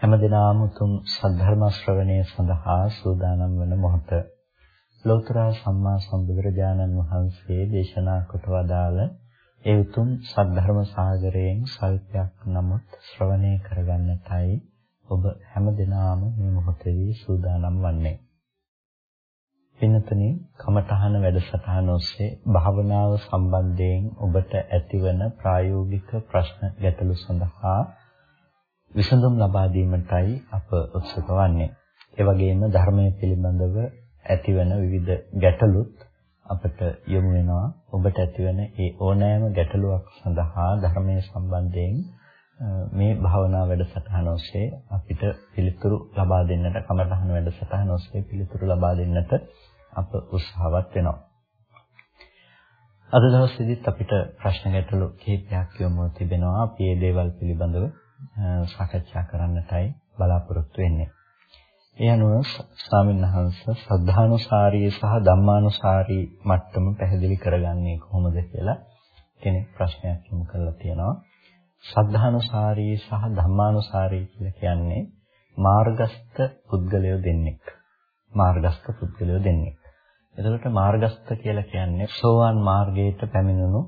හැමදිනාම උතුම් සද්ධර්ම ශ්‍රවණය සඳහා සූදානම් වන මොහොත ලෝතර සම්මා සම්බුදුරජාණන් වහන්සේ දේශනා කොට වදාළ ඒ උතුම් සද්ධර්ම සාගරයෙන් සල්පයක් නමුත් ශ්‍රවණය කරගන්නටයි ඔබ හැමදිනාම මේ මොහොතේදී සූදානම් වන්නේ. පින්නතනේ කමඨහන වැඩසටහන ඔස්සේ භාවනාව සම්බන්ධයෙන් ඔබට ඇතිවන ප්‍රායෝගික ප්‍රශ්න ගැටලු සඳහා විසඳුම් ලබා දීමටයි අප උත්සුක වන්නේ. ඒ වගේම ධර්මයේ පිළිබඳව ඇතිවන විවිධ ගැටලුත් අපට යොමු වෙනවා. ඔබට ඇතිවන ඒ ඕනෑම ගැටලුවක් සඳහා ධර්මයේ සම්බන්ධයෙන් මේ භාවනා වැඩසටහන ඔස්සේ අපිට පිළිතුරු ලබා දෙන්නට කමඨහන වැඩසටහන ඔස්සේ පිළිතුරු ලබා දෙන්නට අප උත්සාහවත් වෙනවා. අද දවසේදීත් අපිට ප්‍රශ්න ගැටලු කිහිපයක් යොමු තිබෙනවා. අපි මේ දේවල් පිළිබඳව සාකච්ඡා කරන්නටයි බලාපොරොත්තු වෙන්නේ. ඒ අනුව ස්වාමින්වහන්ස සද්ධානුසාරී සහ ධම්මානුසාරී මට්ටම පැහැදිලි කරගන්නේ කොහොමද කියලා කෙනෙක් ප්‍රශ්නයක් යොමු කරලා තියෙනවා. සද්ධානුසාරී සහ ධම්මානුසාරී කියලා කියන්නේ මාර්ගස්ත පුද්ගලයෝ දෙන්නෙක්. මාර්ගස්ත පුද්ගලයෝ දෙන්නෙක්. එතකොට මාර්ගස්ත කියලා කියන්නේ සෝවාන් මාර්ගයට පැමිණුණු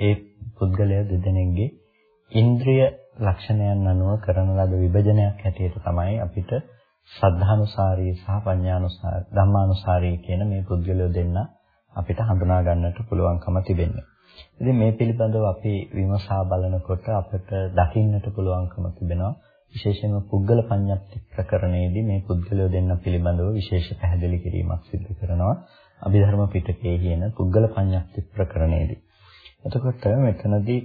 ඒ පුද්ගලයා දෙදෙනෙක්ගේ ඉන්ද්‍රිය ලක්ෂණයන් අනුව කරන ලද විභජනයක් හැටියට තමයි අපිට සද්ධානුසාරී සහ පඤ්ඤානුසාරී ධම්මානුසාරී කියන මේ පුද්ගලයෝ දෙන්න අපිට හඳුනා ගන්නට පුළුවන්කම තිබෙන්නේ. ඉතින් මේ පිළිබඳව අපි විමසා බලනකොට අපිට දකින්නට පුළුවන්කම තිබෙනවා විශේෂයෙන්ම පුද්ගල පඤ්ඤාති ප්‍රකරණයේදී මේ පුද්ගලයෝ දෙන්න පිළිබඳව විශේෂ පැහැදිලි කිරීමක් සිදු කරනවා. අභිධර්ම පිටකයේ කියන පුද්ගල පඤ්ඤාති ප්‍රකරණයේදී. එතකොට මෙතනදී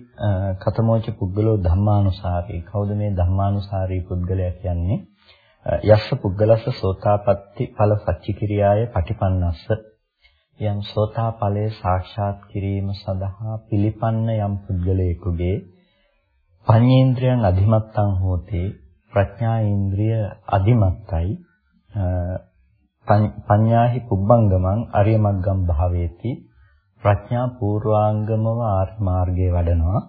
කතමෝච පුද්ගලෝ ධම්මානුසාරී. කවුද මේ ධම්මානුසාරී පුද්ගලයා කියන්නේ? යස්ස පුද්ගලස්ස සෝතාපට්ටි ඵල සච්චිකිරියාය පටිපන්නස්ස යම් සෝතා ඵලයේ සාක්ෂාත් කිරීම සඳහා පිළිපන්න යම් පුද්ගලයෙකුගේ පඤ්ඤේන්ද්‍රයන් අධිමත්තං හෝතේ ප්‍රඥා ඉන්ද්‍රිය අධිමත්තයි පඤ්ඤාහි පුබ්බංගමං අරිය මග්ගම් භාවේති ප්‍රඥා පූර්වාංගමව ආර්ය මාර්ගයේ වඩනවා.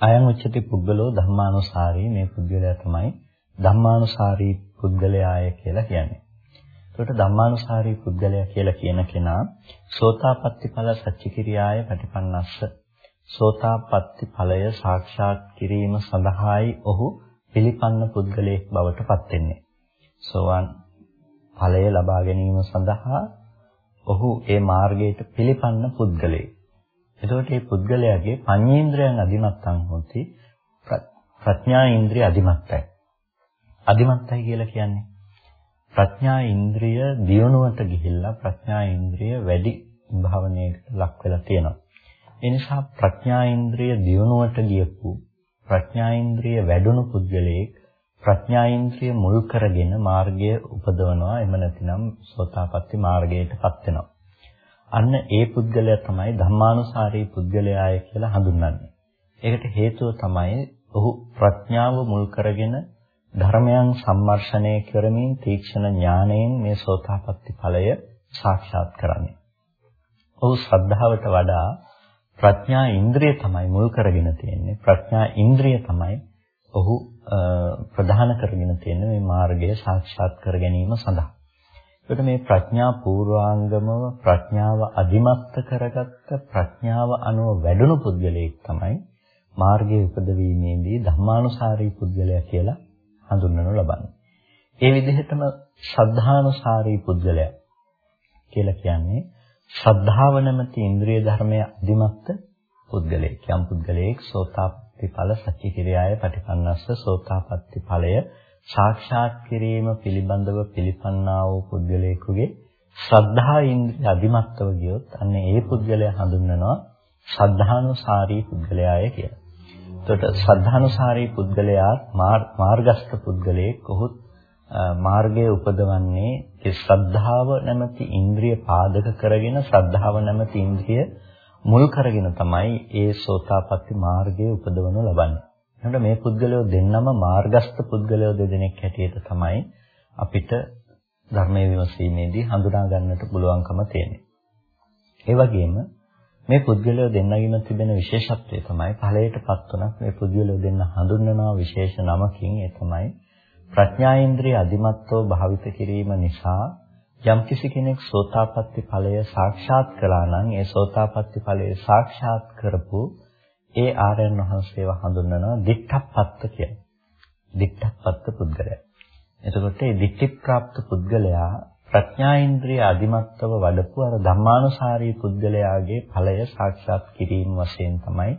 අයං උච්චති පුද්ගලෝ ධම්මානුසාරී මේ පුද්ගලයා තමයි ධම්මානුසාරී පුද්ගලයාය කියලා කියන්නේ. ඒකට ධම්මානුසාරී පුද්ගලයා කියලා කියන කෙනා සෝතාපට්ටි ඵල සච්චිකිරියාය ප්‍රතිපන්නස්ස සෝතාපට්ටි ඵලය සාක්ෂාත් කිරීම සඳහායි ඔහු පිළිපන්න පුද්ගලයෙක් බවට පත් වෙන්නේ. සෝවාන් ඵලය ලබා ගැනීම සඳහා ඔහු ඒ මාර්ගයට පිළිපන්න පුද්ගලයෙක්. එතකොට මේ පුද්ගලයාගේ පඤ්චේන්ද්‍රයන් අධිමත්තන් හොති ප්‍රඥා ඉන්ද්‍රිය අධිමත්තයි. අධිමත්තයි කියලා කියන්නේ ප්‍රඥා ඉන්ද්‍රිය දියුණුවට ගිහිල්ලා ප්‍රඥා ඉන්ද්‍රිය වැඩි භාවනයකට ලක් වෙලා තියෙනවා. ඒ නිසා ප්‍රඥා ඉන්ද්‍රිය දියුණුවට ගියපු ප්‍රඥා ඉන්ද්‍රිය වැඩුණු පුද්ගලයෙක් ප්‍රඥා ඉන්ද්‍රිය මුල් කරගෙන මාර්ගය උපදවනවා එහෙම නැතිනම් සෝතාපට්ටි මාර්ගයටපත් වෙනවා. අන්න ඒ පුද්ගලයා තමයි ධම්මානුසාරී පුද්ගලයාය කියලා හඳුන්වන්නේ. ඒකට හේතුව තමයි ඔහු ප්‍රඥාව මුල් කරගෙන ධර්මයන් සම්මර්ෂණය කරමින් තීක්ෂණ ඥාණයෙන් මේ සෝතාපට්ටි ඵලය සාක්ෂාත් කරන්නේ. ඔහු ශ්‍රද්ධාවට වඩා ප්‍රඥා ඉන්ද්‍රිය තමයි මුල් කරගෙන තියෙන්නේ. ප්‍රඥා ඉන්ද්‍රිය තමයි ඔහු ප්‍රධාන කරගෙන තියෙන මේ මාර්ගය සාක්ෂාත් කර ගැනීම සඳහා. ඒකට මේ ප්‍රඥා පූර්වාංගමව ප්‍රඥාව අධිමත්ත කරගත්ත ප්‍රඥාව අනුව වැඩුණු පුද්ගලයෙක් තමයි මාර්ගයේ උපදවීමේදී ධම්මානුසාරී පුද්ගලයා කියලා හඳුන්වනු ලබන්නේ. ඒ විදිහටම ශ්‍රද්ධානුසාරී පුද්ගලයා කියලා කියන්නේ ශ්‍රද්ධාව නැමැති ඉන්ද්‍රිය ධර්මයේ අධිමත්ත පුද්ගලයෙක්. යම් පුද්ගලයෙක් සෝතාප ඵල සච්චි කිරියාය පටිපන්නස්ස සෝතාපට්ටි ඵලය සාක්ෂාත් කිරීම පිළිබඳව පිළිපන්නා වූ පුද්ගලයෙකුගේ ශ්‍රද්ධා ඉන්ද්‍රිය අධිමත්ව ගියොත් අන්න ඒ පුද්ගලයා හඳුන්වනවා ශ්‍රද්ධානුසාරී පුද්ගලයාය කියලා. එතකොට ශ්‍රද්ධානුසාරී පුද්ගලයා මාර්ගස්ත පුද්ගලයෙක් කොහොත් මාර්ගයේ උපදවන්නේ ඒ ශ්‍රද්ධාව නැමැති ඉන්ද්‍රිය පාදක කරගෙන ශ්‍රද්ධාව නැමැති ඉන්ද්‍රිය මුල් කරගෙන තමයි ඒ සෝතාපට්ටි මාර්ගයේ උපදවනු ලබන්නේ. එතකොට මේ පුද්ගලයෝ දෙන්නම මාර්ගස්ත පුද්ගලයෝ දෙදෙනෙක් හැටියට තමයි අපිට ධර්මයේ විමසීමේදී හඳුනා ගන්නට පුළුවන්කම තියෙන්නේ. ඒ වගේම මේ පුද්ගලයෝ දෙන්නගෙම තිබෙන විශේෂත්වය තමයි ඵලයටපත් උනත් මේ පුද්ගලයෝ දෙන්න හඳුන්වනවා විශේෂ නමකින් ඒ තමයි ප්‍රඥාඉන්ද්‍රිය අධිමත්ව භාවිත කිරීම නිසා යම්කිසි කෙනෙක් සෝතාපට්ටි ඵලය සාක්ෂාත් කළා නම් ඒ සෝතාපට්ටි ඵලය සාක්ෂාත් කරපු ඒ ආර්යයන් වහන්සේව හඳුන්වනවා දික්ඨප්පත්ත කියලා. දික්ඨප්පත්ත පුද්ගලයා. එතකොට මේ දික්ඨිප්‍රාප්ත පුද්ගලයා ප්‍රඥාඉන්ද්‍රිය අධිමත්ව වඩපු අර ධම්මානුසාරී පුද්ගලයාගේ ඵලය සාක්ෂාත් කිරීම වශයෙන් තමයි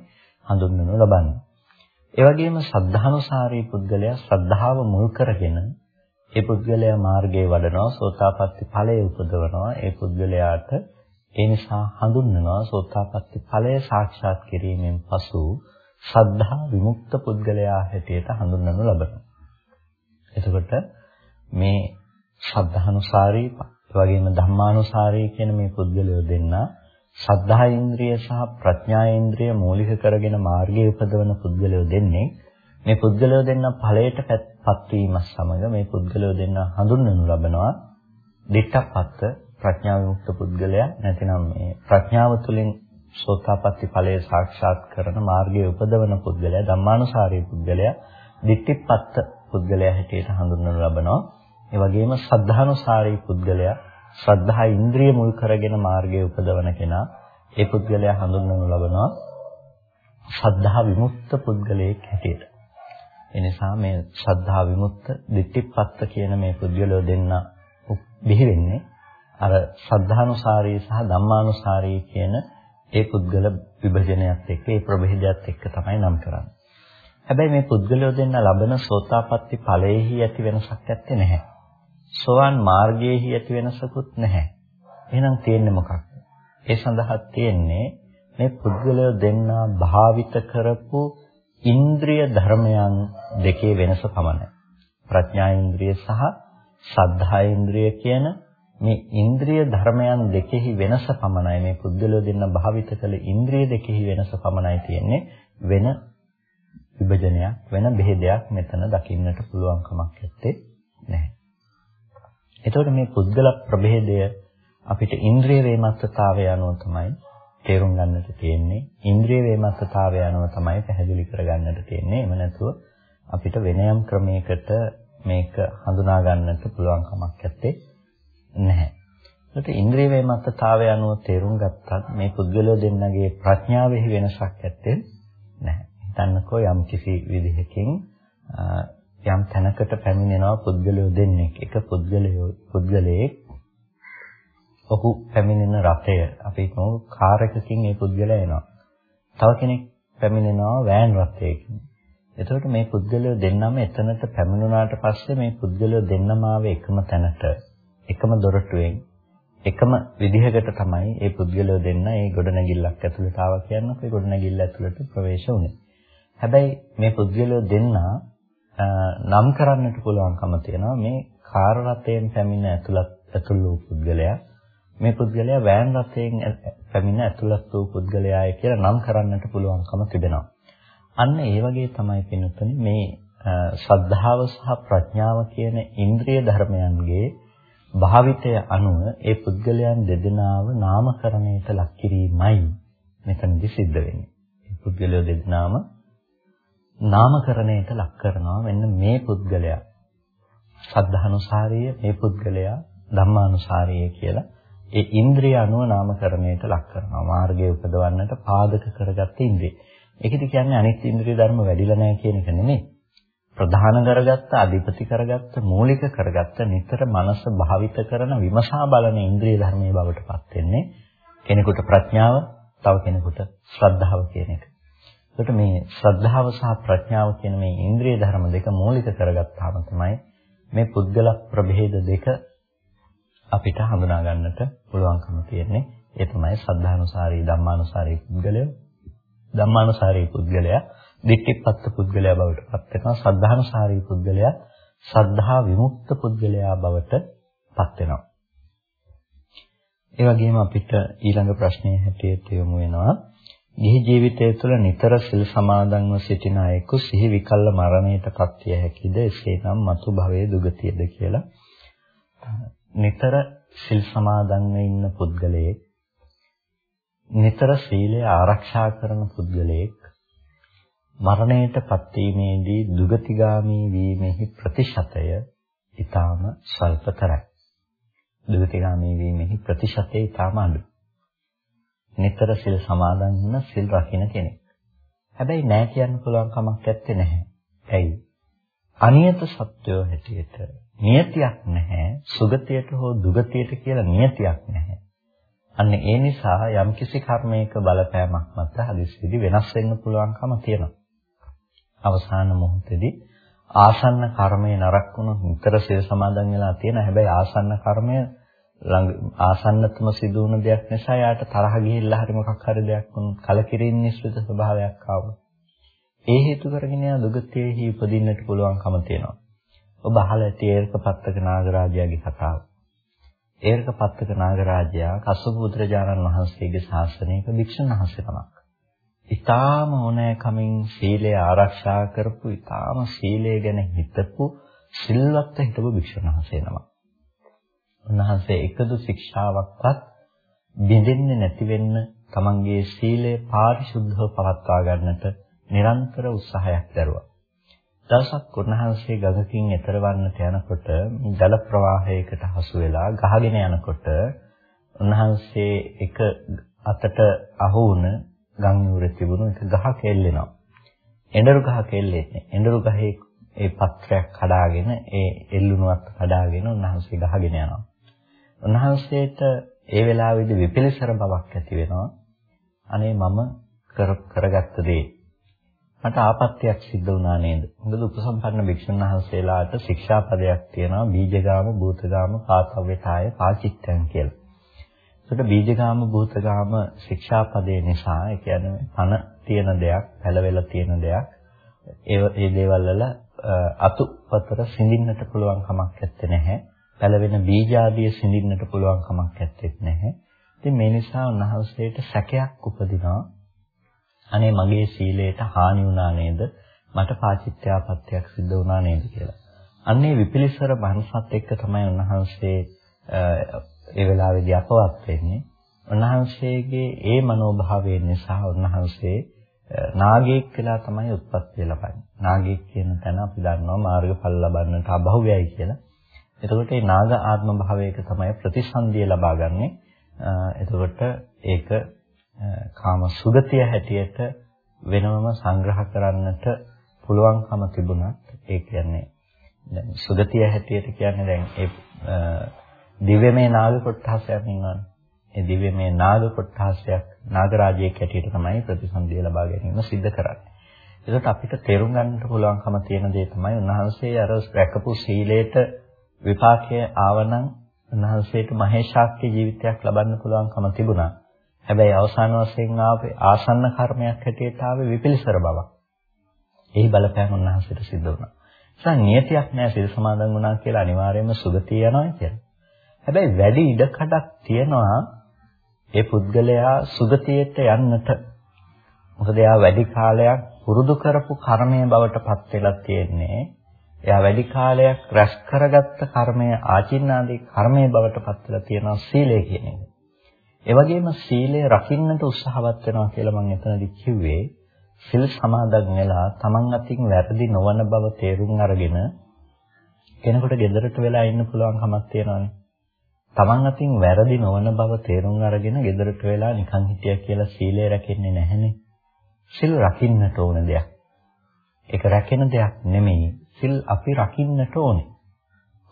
හඳුන්වනු ලබන්නේ. ඒ වගේම සද්ධානුසාරී පුද්ගලයා ශ්‍රද්ධාව මුල් කරගෙන ඒ පුද්ගලයා මාර්ගයේ වඩනවා සෝතාපට්ටි ඵලය උපදවනවා ඒ පුද්ගලයාට ඒ නිසා හඳුන්වනවා සෝතාපට්ටි ඵලය සාක්ෂාත් කිරීමෙන් පසු සද්ධා විමුක්ත පුද්ගලයා හැටියට හඳුන්වනු ලබනවා. එතකොට මේ ශ්‍රද්ධානුසාරී වගේම ධම්මානුසාරී කියන මේ පුද්ගලයෝ දෙන්න ශ්‍රද්ධා ඉන්ද්‍රිය සහ ප්‍රඥා ඉන්ද්‍රිය මූලික කරගෙන මාර්ගයේ උපදවන පුද්ගලයෝ දෙන්නේ මේ පුද්ගලයෝ දෙන්න ඵලයටපත් වීම සමග මේ පුද්ගලයෝ දෙන්න හඳුන්වනු ලබනවා. දිට්ඨපත්ත ප්‍රඥා විමුක්ත පුද්ගලයා නැතිනම් මේ ප්‍රඥාව තුළින් සෝතාපට්ටි ඵලයේ සාක්ෂාත් කරන මාර්ගයේ උපදවන පුද්ගලයා ධම්මානුසාරී පුද්ගලයා දිට්ඨිපත්ත පුද්ගලයා හැටියට හඳුන්වනු ලබනවා. ඒ වගේම සද්ධානුසාරී පුද්ගලයා ශ්‍රද්ධා ඉන්ද්‍රිය මුල් කරගෙන මාර්ගයේ උපදවන කෙනා ඒ පුද්ගලයා හඳුන්වනු ලබනවා. ශ්‍රද්ධා විමුක්ත පුද්ගලයෙක් හැටියට. ඒ නිසා මේ ශ්‍රද්ධා විමුක්ත ditthිපත්ත කියන මේ පුද්ගලයෝ දෙන්න බිහි වෙන්නේ අර ශ්‍රද්ධානුසාරී සහ ධම්මානුසාරී කියන ඒ පුද්ගල විභජනයත් එක්ක ඒ ප්‍රභේදයත් එක්ක තමයි නම් කරන්නේ. හැබැයි මේ පුද්ගලයෝ දෙන්න ලබන සෝතාපට්ටි ඵලයේහි ඇති වෙනසක් ඇත්තේ නැහැ. සෝවාන් මාර්ගයේහි ඇති වෙනසකුත් නැහැ. එහෙනම් තියෙන්නේ මොකක්ද? ඒ සඳහා තියෙන්නේ මේ පුද්ගලයෝ දෙන්නා භාවිත කරපු ඉන්ද්‍රිය ධර්මයන් දෙකේ වෙනස පමණයි. ප්‍රඥා ඉන්ද්‍රිය සහ සද්ධා ඉන්ද්‍රිය කියන මේ ඉන්ද්‍රිය ධර්මයන් දෙකෙහි වෙනස පමණයි මේ පුද්ගලයෝ දෙන්න භාවිත කළ ඉන්ද්‍රිය දෙකෙහි වෙනස පමණයි තියෙන්නේ වෙන විභජනයක් වෙන බෙහෙදයක් මෙතන දකින්නට පුළුවන් කමක් නැත්තේ නැහැ. එතකොට මේ පුද්ගල ප්‍රභේදය අපිට ඉන්ද්‍රිය වේමත්තතාවය අනුව තමයි තේරුම් ගන්නට තියෙන්නේ. ඉන්ද්‍රිය වේමත්තතාවය අනුව තමයි පැහැදිලි කරගන්නට තියෙන්නේ. එම නැතුව අපිට වෙනයම් ක්‍රමයකට මේක හඳුනා ගන්නට පුළුවන් කමක් නැත්තේ නැහැ. ඒකට ඉන්ද්‍රිය වේමත්තතාවය අනුව තේරුම් ගත්තත් මේ පුද්ගලයෝ දෙන්නගේ ප්‍රඥාවෙහි වෙනසක් නැත්තේ නැහැ. හිතන්නකෝ යම් කිසි විදිහකින් යම් තැනකට පැමිණෙනවා පුද්ගලයෝ දෙන්නෙක්. එක පුද්ගලයෝ පුද්ගලයෙක් ඔහු පැමිණෙන රථය අපි කියමු කාර් එකකින් ඒ පුද්ගලයා එනවා. තව කෙනෙක් පැමිණෙනවා වෑන් රථයකින්. එතකොට මේ පුද්ගලයෝ දෙන්නම එතනට පැමිණුණාට පස්සේ මේ පුද්ගලයෝ දෙන්නම ආවේ එකම තැනට එකම දොරටුවෙන් එකම විදිහකට තමයි මේ පුද්ගලයෝ දෙන්න මේ ගොඩනැගිල්ලක් ඇතුළට ආවා කියනකොට ඒ ගොඩනැගිල්ල ඇතුළට ප්‍රවේශ වුණේ. හැබැයි මේ පුද්ගලයෝ දෙන්නා නම් කරන්නට පුළුවන්කම තියෙනවා මේ කාර් රථයෙන් පැමිණ ඇතුළත් ඇතුළු වූ පුද්ගලයා මේ පුද්ගලයා වෑන් රථයෙන් පැමිණ ඇතුළත් වූ පුද්ගලයායි කියලා නම් කරන්නට පුළුවන්කම තිබෙනවා. අන්න ඒ වගේ තමයි පින්නතුනි මේ ශ්‍රද්ධාව සහ ප්‍රඥාව කියන ඉන්ද්‍රිය ධර්මයන්ගේ භාවිතය අනුව ඒ පුද්ගලයන් දෙදෙනාව නාමකරණයට ලක් කිරීමයි මෙතනදි සිද්ධ වෙන්නේ. ඒ පුද්ගලයෝ දෙදෙනාම නාමකරණයට ලක් කරනවා මෙන්න මේ පුද්ගලයා සද්ධානුසාරීය මේ පුද්ගලයා ධම්මානුසාරීය කියලා ඒ ඉන්ද්‍රිය අනුව නාමකරණයට ලක් කරනවා මාර්ගයේ උපදවන්නට පාදක කරගත්ත ඉන්ද්‍රිය. ඒකද කියන්නේ අනිත් ඉන්ද්‍රිය ධර්ම වැඩිලා නැහැ කියන එක නෙමෙයි. ප්‍රධාන කරගත්ත, අධිපති කරගත්ත, මූලික කරගත්ත නිතර මනස භාවිත කරන විමසා බලන ඉන්ද්‍රිය ධර්මයේ බවට පත් වෙන්නේ කෙනෙකුට ප්‍රඥාව, තව කෙනෙකුට ශ්‍රද්ධාව කියන එක. එතකොට මේ ශ්‍රද්ධාව සහ ප්‍රඥාව කියන මේ ඉන්ද්‍රිය ධර්ම දෙක මූලික කරගත්තාම තමයි මේ පුද්ගල ප්‍රභේද දෙක අපිට හඳුනා ගන්නට පුළුවන්කම තියෙන්නේ. ඒ තමයි ශ්‍රද්ධානුසාරී ධම්මානුසාරී පුද්ගලය. ධම්මානුසාරී පුද්ගලයා දිට්ඨිපත්ත පුද්ගලයා බවට පත් වෙනවා. ශ්‍රද්ධානුසාරී පුද්ගලයා සද්ධා විමුක්ත පුද්ගලයා බවට පත් වෙනවා. ඒ වගේම අපිට ඊළඟ ප්‍රශ්නය හැටියට යොමු වෙනවා ගිහි ජීවිතය තුළ නිතර සිල් සමාදන්ව සිටින අයෙකු සිහි විකල්ල මරණයට පත්විය හැකිද එසේනම් මතු භවයේ දුගතියද කියලා නිතර සිල් සමාදන්ව ඉන්න පුද්ගලයෙක් නිතර සීලය ආරක්ෂා කරන පුද්ගලයෙක් මරණයට පත්වීමේදී දුගතිගාමී වීමෙහි ප්‍රතිශතය ඊටාම ස්වල්පතරයි. දුගතිගාමී වීමෙහි ප්‍රතිශතය ඊටාම අඩුයි. නිතර සිල් සමාදන් වන සිල් රකින්න කෙනෙක්. හැබැයි නෑ කියන්න පුළුවන් කමක් නැත්තේ නැහැ. ඇයි? අනියත සත්‍යෝ හැටියට නියතියක් නැහැ. සුගතියට හෝ දුගතියට කියලා නියතියක් නැහැ. අන්න ඒ නිසා යම්කිසි කර්මයක බලපෑමක් මත හදිස්සියදි වෙනස් වෙන්න පුළුවන්කම තියෙනවා. අවසාන මොහොතේදී ආසන්න කර්මය නරක වුණොත් නිතර සිල් සමාදන් වෙලා තියෙන හැබැයි ආසන්න කර්මය ළඟ ආසන්නතම සිදු වුණ දෙයක් නිසා යාට තරහ ගිහිල්ලා හරි මොකක් හරි දෙයක් වුණොත් කලකිරීම නිස්ෘත ස්වභාවයක් ආවොත් ඒ හේතු කරගෙන යා දුගතියෙහි උපදින්නට පුළුවන්කම තියෙනවා. ඔබ අහලා ඇති ඒර්කපත්තක නාගරාජයාගේ කතාව. ඒර්කපත්තක නාගරාජයා කස්සප බුදුරජාණන් වහන්සේගේ ශාසනයක භික්ෂුන් වහන්සේ නමක්. ඊටාම ඕනෑකමින් සීලය ආරක්ෂා කරපු ඊටාම සීලය ගැන හිතපු සිල්වත් හිටපු භික්ෂුන් වහන්සේ නමක්. උන්වහන්සේ එකදු ශික්ෂාවක්වත් බිඳෙන්නේ නැති වෙන්න තමන්ගේ සීලය පාරිශුද්ධව පවත්වා ගන්නට නිරන්තර උත්සාහයක් දරුවා. දවසක් උන්වහන්සේ ගඟකින් එතරවන්නට යනකොට ජල ප්‍රවාහයකට හසු වෙලා ගහගෙන යනකොට උන්වහන්සේ එක අතට අහු වුණ ගම් නුවරේ තිබුණු එක ගහක එල්ලෙනවා. එඬරු ගහක එල්ලෙන්නේ. එඬරු ගහේ ඒ පත්‍රයක් කඩාගෙන ඒ එල්ලුණුවත් කඩාගෙන උන්වහන්සේ ගහගෙන යනවා. උන්වහන්සේට ඒ වෙලාවේදී විපිලිසර බවක් ඇති වෙනවා. අනේ මම කර කරගත්ත දේ මට ආපත්‍යක් සිද්ධ වුණා නේද? මොකද උපසම්පන්න භික්ෂුන් වහන්සේලාට ශික්ෂාපදයක් තියෙනවා බීජගාම, භූතගාම, පාතව්‍යතාය, පාචිත්තයන් කියලා. ඒකට බීජගාම, භූතගාම ශික්ෂාපදේ නිසා ඒ කියන්නේ පණ තියෙන දෙයක්, පැලවෙලා තියෙන දෙයක්, ඒ ඒ දේවල් වල අතුපතර සිඳින්නට පුළුවන් කමක් නැත්තේ. පැලවෙන බීජ ආදිය සිඳින්නට පුළුවන් කමක් නැත්තේ නැහැ. ඉතින් මේ නිසා උන්වහන්සේට සැකයක් උපදිනවා. අනේ මගේ සීලයට හානි වුණා නේද? මට පාචිත්‍යාපත්‍යක් සිද්ධ වුණා නේද කියලා. අන්නේ විපිලිසර මනසත් එක්ක තමයි උන්වහන්සේ ඒ වෙලාවේදී අපවත් වෙන්නේ. උන්වහන්සේගේ ඒ මනෝභාවය නිසා උන්වහන්සේ නාගයෙක් වෙලා තමයි උත්පත්ති ලබන්නේ. නාගයෙක් කියන තැන අපි දන්නවා මාර්ගඵල ලබන්නට අභව්‍යයි කියලා. එතකොට මේ නාග ආත්ම භාවයක තමයි ප්‍රතිසන්දිය ලබාගන්නේ. එතකොට ඒක කාම සුගතිය හැටියට වෙනමම සංග්‍රහ කරන්නට පුළුවන්කම තිබුණත් ඒ කියන්නේ දැන් සුගතිය හැටියට කියන්නේ දැන් ඒ දිව්‍යමය නාග කොට්ටාසයක් ඉන්නවනේ. ඒ දිව්‍යමය නාග කොට්ටාසයක් නාගරාජයෙක් හැටියට තමයි ප්‍රතිසන්දිය ලබා ගැනීම සිද්ධ කරන්නේ. ඒකට අපිට තේරුම් ගන්නට පුළුවන්කම තියෙන දේ තමයි උන්වහන්සේ අර රැකපු සීලයට විපාකයේ ආවනම් උන්වහන්සේට මහේශාක්‍ය ජීවිතයක් ලබන්න පුළුවන්කම තිබුණා. හැබැයි අවසාන වශයෙන් ආවේ ආසන්න කර්මයක් හැටියට ආවේ විපිලිසර බවක්. එහි බලපෑම උන්වහන්සේට සිද්ධ වුණා. ඒ නියතියක් නෑ සිල් සමාදන් වුණා කියලා අනිවාර්යයෙන්ම සුගතිය යනවා කියන්නේ. හැබැයි වැඩි ඉඩකඩක් තියනවා ඒ පුද්ගලයා සුගතියට යන්නට. මොකද එයා වැඩි කාලයක් පුරුදු කරපු කර්මයේ බවට පත් වෙලා තියෙන්නේ එයා වැඩි කාලයක් රැස් කරගත්ත කර්මය ආචින්නාදී කර්මයේ බවට පත් වෙලා තියෙනවා සීලය කියන එක. ඒ වගේම සීලය රකින්නට උත්සාහවත් වෙනවා කියලා මම එතනදි කිව්වේ සිල් සමාදන් වෙලා Taman අතින් වැරදි නොවන බව තේරුම් අරගෙන කෙනෙකුට gedaraට වෙලා ඉන්න පුළුවන් කමක් තියෙනවානේ. Taman අතින් වැරදි නොවන බව තේරුම් අරගෙන gedaraට වෙලා නිකන් හිටියා කියලා සීලය රැකෙන්නේ නැහනේ. සිල් රකින්නට ඕන දෙයක්. ඒක රැකෙන දෙයක් නෙමෙයි. සිල් අපි රකින්නට ඕනේ.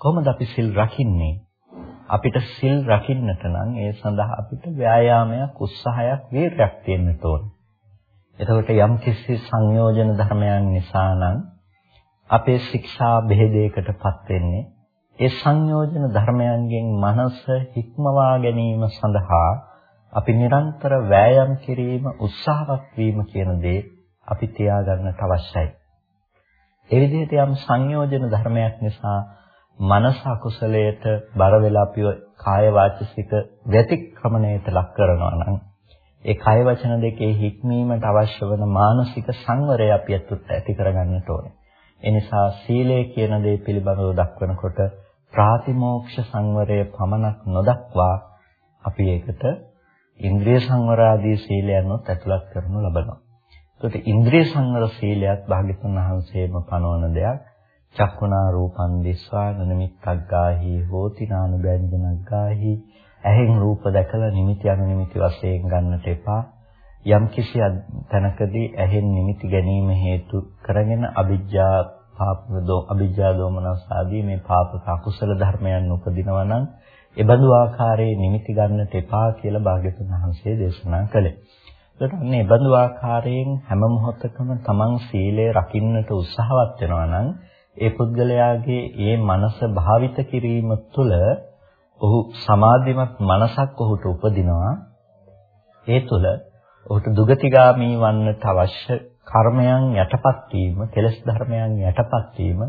කොහොමද අපි සිල් රකින්නේ? අපිට සිල් රකින්නට නම් ඒ සඳහා අපිට ව්‍යායාමයක්, උත්සාහයක්, වීරයක් තියෙන්න ඕනේ. එතකොට යම් කිසි සංයෝජන ධර්මයන් නිසා නම් අපේ ශික්ෂා බෙහෙදයකටපත් වෙන්නේ ඒ සංයෝජන ධර්මයන්ගෙන් මනස හික්මවා ගැනීම සඳහා අපි නිරන්තර වෑයම් කිරීම උත්සාහවත් වීම කියන දේ අපි තියාගන්නට අවශ්‍යයි. ඒ විදිහට යම් සංයෝජන ධර්මයක් නිසා මනස අකුසලයට බර වෙලා අපිව කාය වාචසික व्यතික්‍රමණයට ලක් කරනවා නම් ඒ කාය වචන දෙකේ හික්මීමට අවශ්‍ය වන මානසික සංවරය අපි ඇති කරගන්නට ඕනේ. ඒ නිසා සීලය කියන දේ පිළිබඳව දක්වනකොට ප්‍රාතිමෝක්ෂ සංවරය පමණක් නොදක්වා අපි ඒකට ඉන්ද්‍රිය සංවර ආදී සීලයන්වත් ඇතුළත් කරනු ලබනවා. ඒකට ඉන්ද්‍රිය සංවර සීලයත් භාග්‍යතුන් වහන්සේම පනවන දෙයක්. චක්කුණා රූපං දිස්වා නනිමිත්තක් ගාහි හෝති නානුබැංජනක් ගාහි ඇහෙන් රූප දැකලා නිමිති අනුනිමිති වශයෙන් ගන්නට එපා යම් කිසි තැනකදී ඇහෙන් නිමිති ගැනීම හේතු කරගෙන අවිජ්ජා පාප දෝ අවිජ්ජා දෝමනස් ආදී මේ පාපක අකුසල ධර්මයන් උපදිනවා නම් එබඳු ආකාරයේ නිමිති ගන්නට එපා කියලා භාග්‍යවතුන් වහන්සේ දේශනා කළේ. ඒකට අන්නේ එබඳු ආකාරයෙන් හැම මොහොතකම තමන් සීලය රකින්නට උත්සාහවත් වෙනවා නම් ඒ පුද්ගලයාගේ ඒ මනස භාවිත කිරීම තුළ ඔහු සමාධිමත් මනසක් ඔහුට උපදිනවා. ඒ තුළ ඔහුට දුගතිගාමී වන්නට අවශ්‍ය කර්මයන් යටපත් වීම, කෙලෙස් ධර්මයන් යටපත් වීම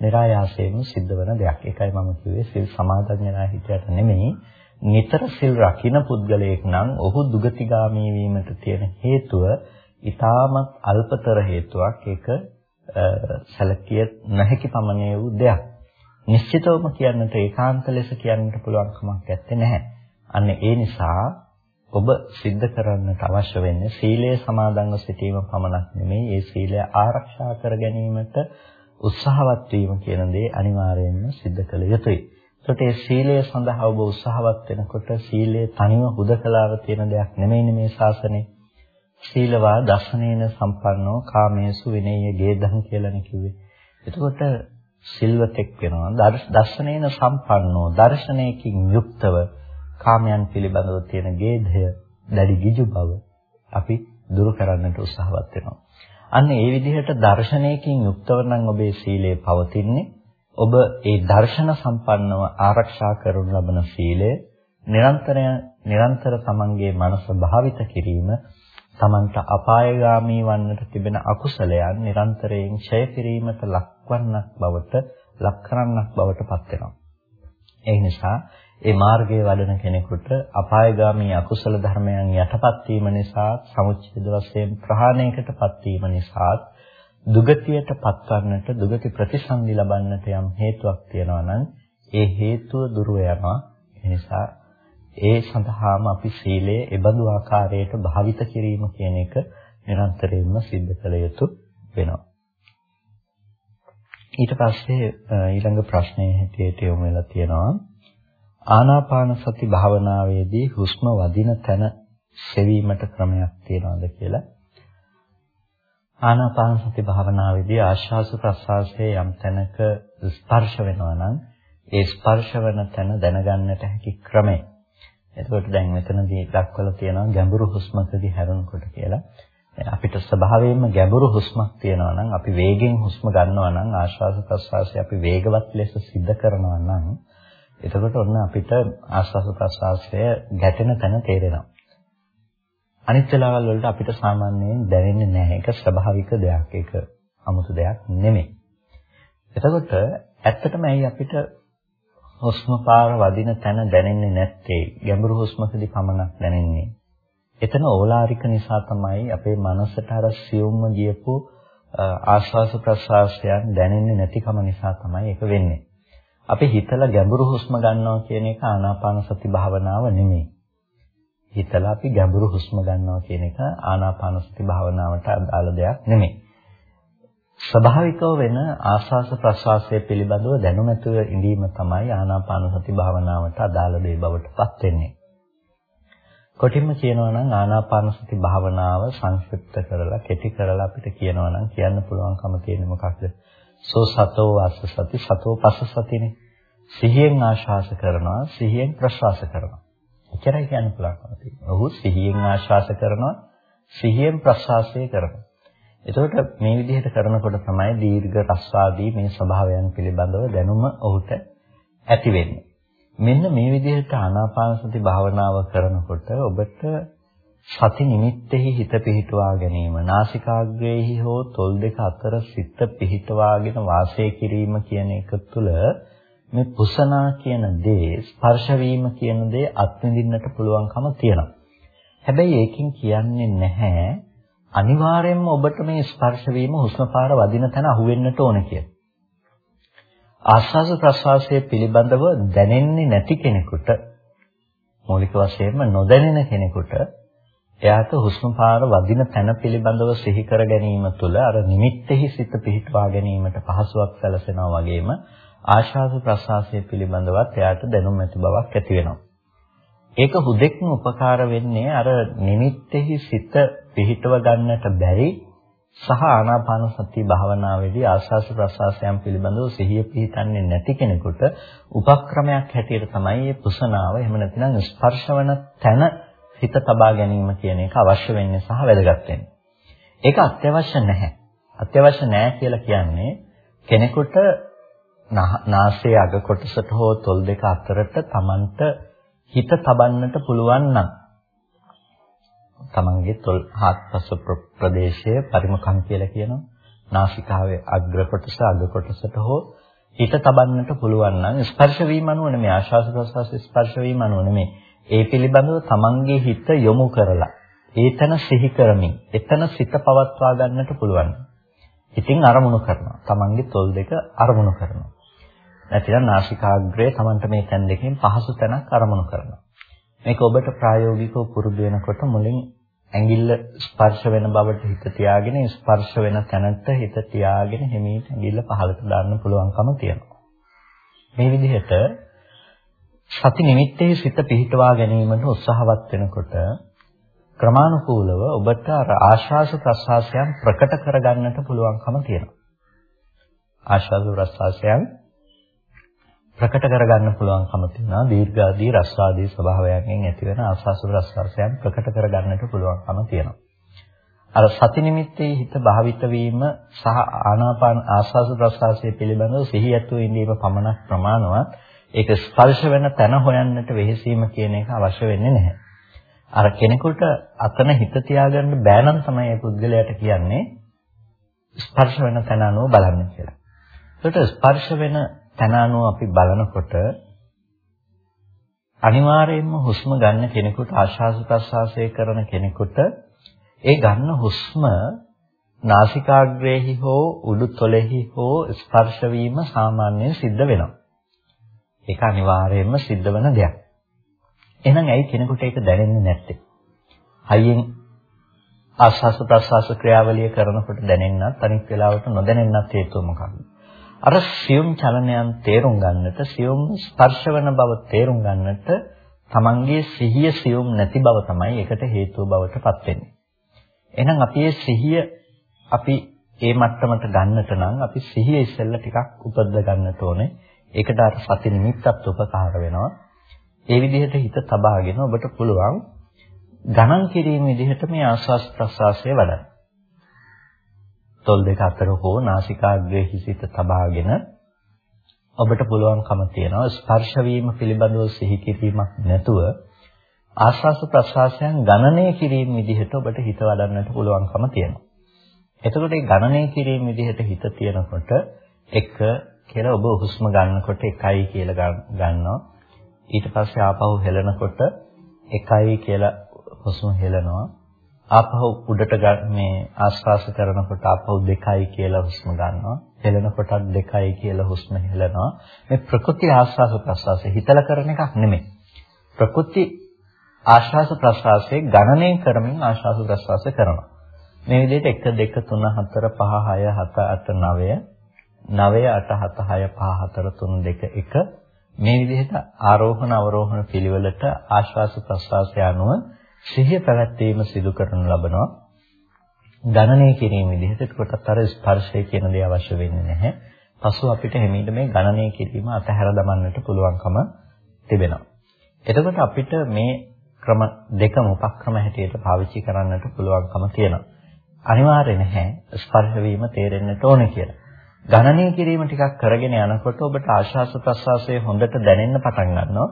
નિરાයාසයෙන්ම සිද්ධ වෙන දෙයක්. ඒකයි මම කිව්වේ සිල් සමාදන් වෙනා හිතයට නෙමෙයි නිතර සිල් රකින්න පුද්ගලයෙක් නම් ඔහු දුගතිගාමී වීමට තියෙන හේතුව ඊටමත් අල්පතර හේතුවක්. ඒක සැලකිය නොහැකි පමණේ වූ දෙයක්. නිශ්චිතවම කියන්නට ඒකාන්ත ලෙස කියන්නට පුළුවන් කමක් නැත්තේ නැහැ. අන්න ඒ නිසා ඔබ සිද්ධ කරන්නට අවශ්‍ය වෙන්නේ සීලය සමාදන්ව සිටීම පමණක් නෙමෙයි ඒ සීලය ආරක්ෂා කර ගැනීමට උත්සාහවත් වීම කියන දේ අනිවාර්යයෙන්ම සිද්ධ කළ යුතුයි. ඒකට ඒ සීලය සඳහා ඔබ උත්සාහවත් වෙනකොට සීලය තනිව හුදකලාව තියෙන දෙයක් නෙමෙයිනේ මේ ශාසනය. සීලවා දර්ශනේන සම්පන්නෝ කාමේසු විනේය ගේදම් කියලානේ කිව්වේ. එතකොට සිල්වතෙක් වෙනවා. දර්ශනේන සම්පන්නෝ දර්ශනයකින් යුක්තව කාමයන් පිළිබඳව තියෙන ගේධය, දැඩි ගිජු බව අපි දුරු කරන්නට උත්සාහවත් වෙනවා. අන්න ඒ විදිහට දර්ශනයකින් යුක්තව නම් ඔබේ සීලය පවතින්නේ. ඔබ ඒ දර්ශන සම්පන්නව ආරක්ෂා කරනු ලබන සීලය නිරන්තරය නිරන්තර තමන්ගේ මනස භාවිත කිරීම තමන්ට අපායগামී වන්නට තිබෙන අකුසලයන් නිරන්තරයෙන් ඡය කිරීමට ලක්වන්නක් බවට ලක්කරන්නක් බවට පත් වෙනවා. ඒ නිසා ඒ මාර්ගයේ වඩන කෙනෙකුට අපායগামী අකුසල ධර්මයන් යටපත් වීම නිසා සමුච්ඡේද වශයෙන් ප්‍රහාණයකටපත් වීම නිසා දුගතියට පත්වන්නට දුගති ප්‍රතිසන්දි ලබන්නට යම් හේතුවක් තියෙනවා නම් ඒ හේතුව දුර වෙනවා. ඒ නිසා ඒ සඳහාම අපි සීලය එබඳු ආකාරයට භාවිත කිරීම කියන එක නිරන්තරයෙන්ම සිද්ධ කළ යුතු වෙනවා. ඊට පස්සේ ඊළඟ ප්‍රශ්නයේ හැටියට යොමු වෙලා තියෙනවා ආනාපාන සති භාවනාවේදී හුස්ම වදින තැන සෙවීමට ක්‍රමයක් තියනවද කියලා. ආනාපාන සති භාවනාවේදී ආශ්වාස ප්‍රශ්වාසයේ යම් තැනක ස්පර්ශ වෙනවා නම් ඒ ස්පර්ශ වෙන තැන දැනගන්නට හැකි ක්‍රමය එතකොට දැන් මෙතනදී දක්වලා තියෙනවා ගැඹුරු හුස්මකදී හැරෙනකොට කියලා. අපිට ස්වභාවයෙන්ම ගැඹුරු හුස්මක් තියෙනවා නම් අපි වේගෙන් හුස්ම ගන්නවා නම් ආශ්වාස ප්‍රශ්වාසය අපි වේගවත් ලෙස සිද්ධ කරනවා නම් එතකොට ඔන්න අපිට ආශ්වාස ප්‍රශ්වාසය ගැටෙන තැන තේරෙනවා. අනිත් වෙලාවල් වලට අපිට සාමාන්‍යයෙන් දැනෙන්නේ නැහැ. ඒක ස්වභාවික දෙයක්. ඒක 아무තු දෙයක් නෙමෙයි. එතකොට ඇත්තටම ඇයි අපිට හුස්ම පාර වදින තැන දැනෙන්නේ නැත්තේ ගැඹුරු හුස්මකදී පමණක් දැනෙන්නේ. එතන ඕලාරික නිසා තමයි අපේ මනසට අර සියුම්ම ගියපු ආශ්වාස ප්‍රශ්වාසයන් දැනෙන්නේ නැතිකම නිසා තමයි ඒක වෙන්නේ. අපි හිතලා ගැඹුරු හුස්ම ගන්නවා කියන එක ආනාපාන සති භාවනාව නෙමෙයි. හිතලා අපි ගැඹුරු හුස්ම ගන්නවා කියන එක ආනාපාන සති භාවනාවට අදාළ දෙයක් නෙමෙයි. ස්වභාවිකව වෙන ආස්වාස ප්‍රස්වාසය පිළිබඳව දැනුමැතුව ඉඳීම තමයි ආනාපාන සති භාවනාවට අදාළ දේ බවට පත් වෙන්නේ. කොටින්ම කියනවා නම් ආනාපාන සති භාවනාව සංක්ෂිප්ත කරලා කෙටි කරලා අපිට කියනවා නම් කියන්න පුළුවන්කම තියෙන්නේ මොකක්ද? සෝ සතෝ වාස සති සතෝ පස සතිනේ. සිහියෙන් ආශාස කරනවා සිහියෙන් ප්‍රශ්වාස කරනවා. එච්චරයි කියන්න පුළුවන්කම තියෙන්නේ. ඔහු සිහියෙන් ආශාස කරනවා සිහියෙන් ප්‍රශ්වාසය කරනවා. එතකොට මේ විදිහට කරනකොට තමයි දීර්ඝ රස්වාදී මේ ස්වභාවයන් පිළිබඳව දැනුම ඔහුට ඇති වෙන්නේ. මෙන්න මේ විදිහට ආනාපාන සති භාවනාව කරනකොට ඔබට සති නිමිත්තෙහි හිත පිහිටුවා ගැනීම නාසිකාග්‍රේහි හෝ තොල් දෙක අතර සිත පිහිටවාගෙන වාසය කිරීම කියන එක තුළ මේ පුසනා කියන දේ ස්පර්ශ වීම කියන දේ අත්විඳින්නට පුළුවන්කම තියෙනවා. හැබැයි ඒකෙන් කියන්නේ නැහැ අනිවාර්යයෙන්ම ඔබට මේ ස්පර්ශ වීම හුස්ම පාර වදින තැන අහුවෙන්නට ඕන කියලා. ආස්වාද ප්‍රසවාසයේ පිළිබඳව දැනෙන්නේ නැති කෙනෙකුට මූලික වශයෙන්ම නොදැනෙන කෙනෙකුට එයාට හුස්ම පාර වදින තැන පිළිබඳව සිහි කර ගැනීම තුළ අර නිමිත්තෙහි සිත පිහිටවා ගැනීමට පහසුවක් සැලසෙනවා වගේම ආශාස ප්‍රසආසය පිළිබඳවත් එයාට දැනුම් ඇති බවක් ඇති වෙනවා. ඒක හුදෙක්ම උපකාර වෙන්නේ අර නිමිත්තෙහි සිත පිහිටව ගන්නට බැරි සහ ආනාපාන සති භාවනාවේදී ආශාස ප්‍රසආසයන් පිළිබඳව සිහිය පිහිටන්නේ නැති කෙනෙකුට උපක්‍රමයක් හැටියට තමයි මේ පුසනාව එහෙම නැත්නම් ස්පර්ශවන තැන හිත තබා ගැනීම කියන එක අවශ්‍ය වෙන්නේ සහ වැදගත් වෙන්නේ. ඒක අත්‍යවශ්‍ය නැහැ. අත්‍යවශ්‍ය නැහැ කියලා කියන්නේ කෙනෙකුට නාසයේ අග කොටසට හෝ තොල් දෙක අතරට Tamanට හිත තබන්නට පුළුවන් නම් තමන්ගේ තොල් හත්පස ප්‍රදේශයේ පරිමකම් කියලා කියනවා. නාසිකාවේ අග්‍ර කොටස අග කොටසට හෝ හිත තබන්නට පුළුවන් නම් ස්පර්ශ වීම අනුව නෙමෙයි ආශාස ප්‍රසවාස ස්පර්ශ වීම අනුව නෙමෙයි ඒ පිළිබඳව තමන්ගේ හිත යොමු කරලා ඒතන සිහි කරමින් එතන සිත පවත්වා ගන්නට පුළුවන්. ඉතින් අරමුණු කරනවා. තමන්ගේ තොල් දෙක අරමුණු කරනවා. නැතිනම් නාසිකාග්‍රය තමන්ට මේ තැන් දෙකෙන් පහසු තැනක් අරමුණු කරනවා. මේක ඔබට ප්‍රායෝගිකව පුරුදු වෙනකොට මුලින් ඇඟිල්ල ස්පර්ශ වෙන බවට හිත තියාගෙන ස්පර්ශ වෙන තැනට හිත තියාගෙන හිමීට ඇඟිල්ල පහළට දාන්න පුළුවන්කම තියෙනවා. මේ විදිහට සති නිමිත්තේ සිත පිහිටවා ගැනීමට උත්සාහවත් වෙනකොට ක්‍රමානුකූලව ඔබට අර ආශාස ප්‍රසආසයන් ප්‍රකට කරගන්නට පුළුවන්කම තියෙනවා. ආශාස ප්‍රසආසයන් ප්‍රකට කරගන්න පුළුවන්කම තියෙනවා දීර්ඝාදී රස්සාදී ස්වභාවයන්ගෙන් ඇතිවන ආශාස ප්‍රසආසයන් ප්‍රකට කරගන්නට පුළුවන්කම තියෙනවා. අර සති නිමිත්තේ හිත භාවිත වීම සහ ආනාපාන ආශාස ප්‍රසආසය පිළිබඳව සිහි ඇතුව ඉඳීම පමණක් ප්‍රමාණවත් ඒක ස්පර්ශ වෙන තැන හොයන්නට වෙහෙසීම කියන එක අවශ්‍ය වෙන්නේ නැහැ. අර කෙනෙකුට අතන හිත තියාගන්න බෑ නම් තමයි ඒ පුද්ගලයාට කියන්නේ ස්පර්ශ වෙන තැන අනුව බලන්න කියලා. ඒකට ස්පර්ශ වෙන තැන අනුව අපි බලනකොට අනිවාර්යයෙන්ම හුස්ම ගන්න කෙනෙකුට ආශ්වාස ප්‍රශ්වාසය කරන කෙනෙකුට ඒ ගන්න හුස්ම නාසිකාග්‍රේහි හෝ උඩුතොලෙහි හෝ ස්පර්ශ වීම සාමාන්‍යයෙන් සිද්ධ වෙනවා. ඒක අනිවාර්යයෙන්ම සිද්ධ වෙන දෙයක්. එහෙනම් ඇයි කෙනෙකුට ඒක දැනෙන්නේ නැත්තේ? හයියෙන් ආස්වාස ප්‍රස්වාස ක්‍රියාවලිය කරනකොට දැනෙන්නත් අනිත් වෙලාවට නොදැනෙන්නත් හේතුව මොකක්ද? අර සියුම් චලනයන් තේරුම් ගන්නට සියුම් ස්පර්ශ වෙන බව තේරුම් ගන්නට තමන්ගේ සිහිය සියුම් නැති බව තමයි ඒකට හේතුව බවට පත් වෙන්නේ. එහෙනම් අපි මේ සිහිය අපි ඒ මට්ටමට ගන්නට නම් අපි සිහිය ඉස්සෙල්ලා ටිකක් උපද්ද ගන්නට ඕනේ. ඒකට අර සති නිමිත්තත් උපකාර වෙනවා. ඒ විදිහට හිත තබාගෙන ඔබට පුළුවන් ගණන් කිරීම විදිහට මේ ආස්වාස් ප්‍රස්වාසය වඩන්න. තොල් දෙක අතර හෝ නාසිකාග්‍රයේ හිසිත තබාගෙන ඔබට පුළුවන්කම තියෙනවා ස්පර්ශ වීම පිළිබඳව සිහි කිරීමක් නැතුව ආස්වාස ප්‍රස්වාසයන් ගණනය කිරීම විදිහට ඔබට හිත වඩන්නට පුළුවන්කම තියෙනවා. එතකොට මේ ගණනය කිරීම විදිහට හිත තියනකොට එක කියලා ඔබ හුස්ම ගන්නකොට 1යි කියලා ගන්නවා. ඊට පස්සේ ආපහු හෙලනකොට 1යි කියලා හුස්ම හෙලනවා. ආපහු උඩට මේ ආශ්වාස කරනකොට ආපහු 2යි කියලා හුස්ම ගන්නවා. හෙලනකොටත් 2යි කියලා හුස්ම හෙලනවා. මේ ප්‍රකෘති ආශ්වාස ප්‍රශ්වාසය හිතලා කරන එකක් නෙමෙයි. ප්‍රකෘති ආශ්වාස ප්‍රශ්වාසයේ ගණනය කරමින් ආශ්වාස ප්‍රශ්වාස කරනවා. මේ විදිහට 1 2 3 4 5 6 7 8 9 987654321 මේ විදිහට ආරෝහණ අවරෝහණ පිළිවෙලට ආශ්වාස ප්‍රශ්වාසය අනුව සිහිය පැවැත්වීම සිදු කරනු ලබනවා. ගණනය කිරීම විදිහට එතකොටත් අර ස්පර්ශය කියන දේ අවශ්‍ය වෙන්නේ නැහැ. පසු අපිට හැමීට මේ ගණනය කිරීම අතහැර දමන්නට පුළුවන්කම තිබෙනවා. එතකොට අපිට මේ ක්‍රම දෙකම උපක්‍රම හැටියට පාවිච්චි කරන්නට පුළුවන්කම තියෙනවා. අනිවාර්ය නැහැ ස්පර්ශ වීම තේරෙන්නට ඕනේ කියලා. ගණනය කිරීම ටිකක් කරගෙන යනකොට ඔබට ආශාස ප්‍රසවාසයේ හොඳට දැනෙන්න පටන් ගන්නවා.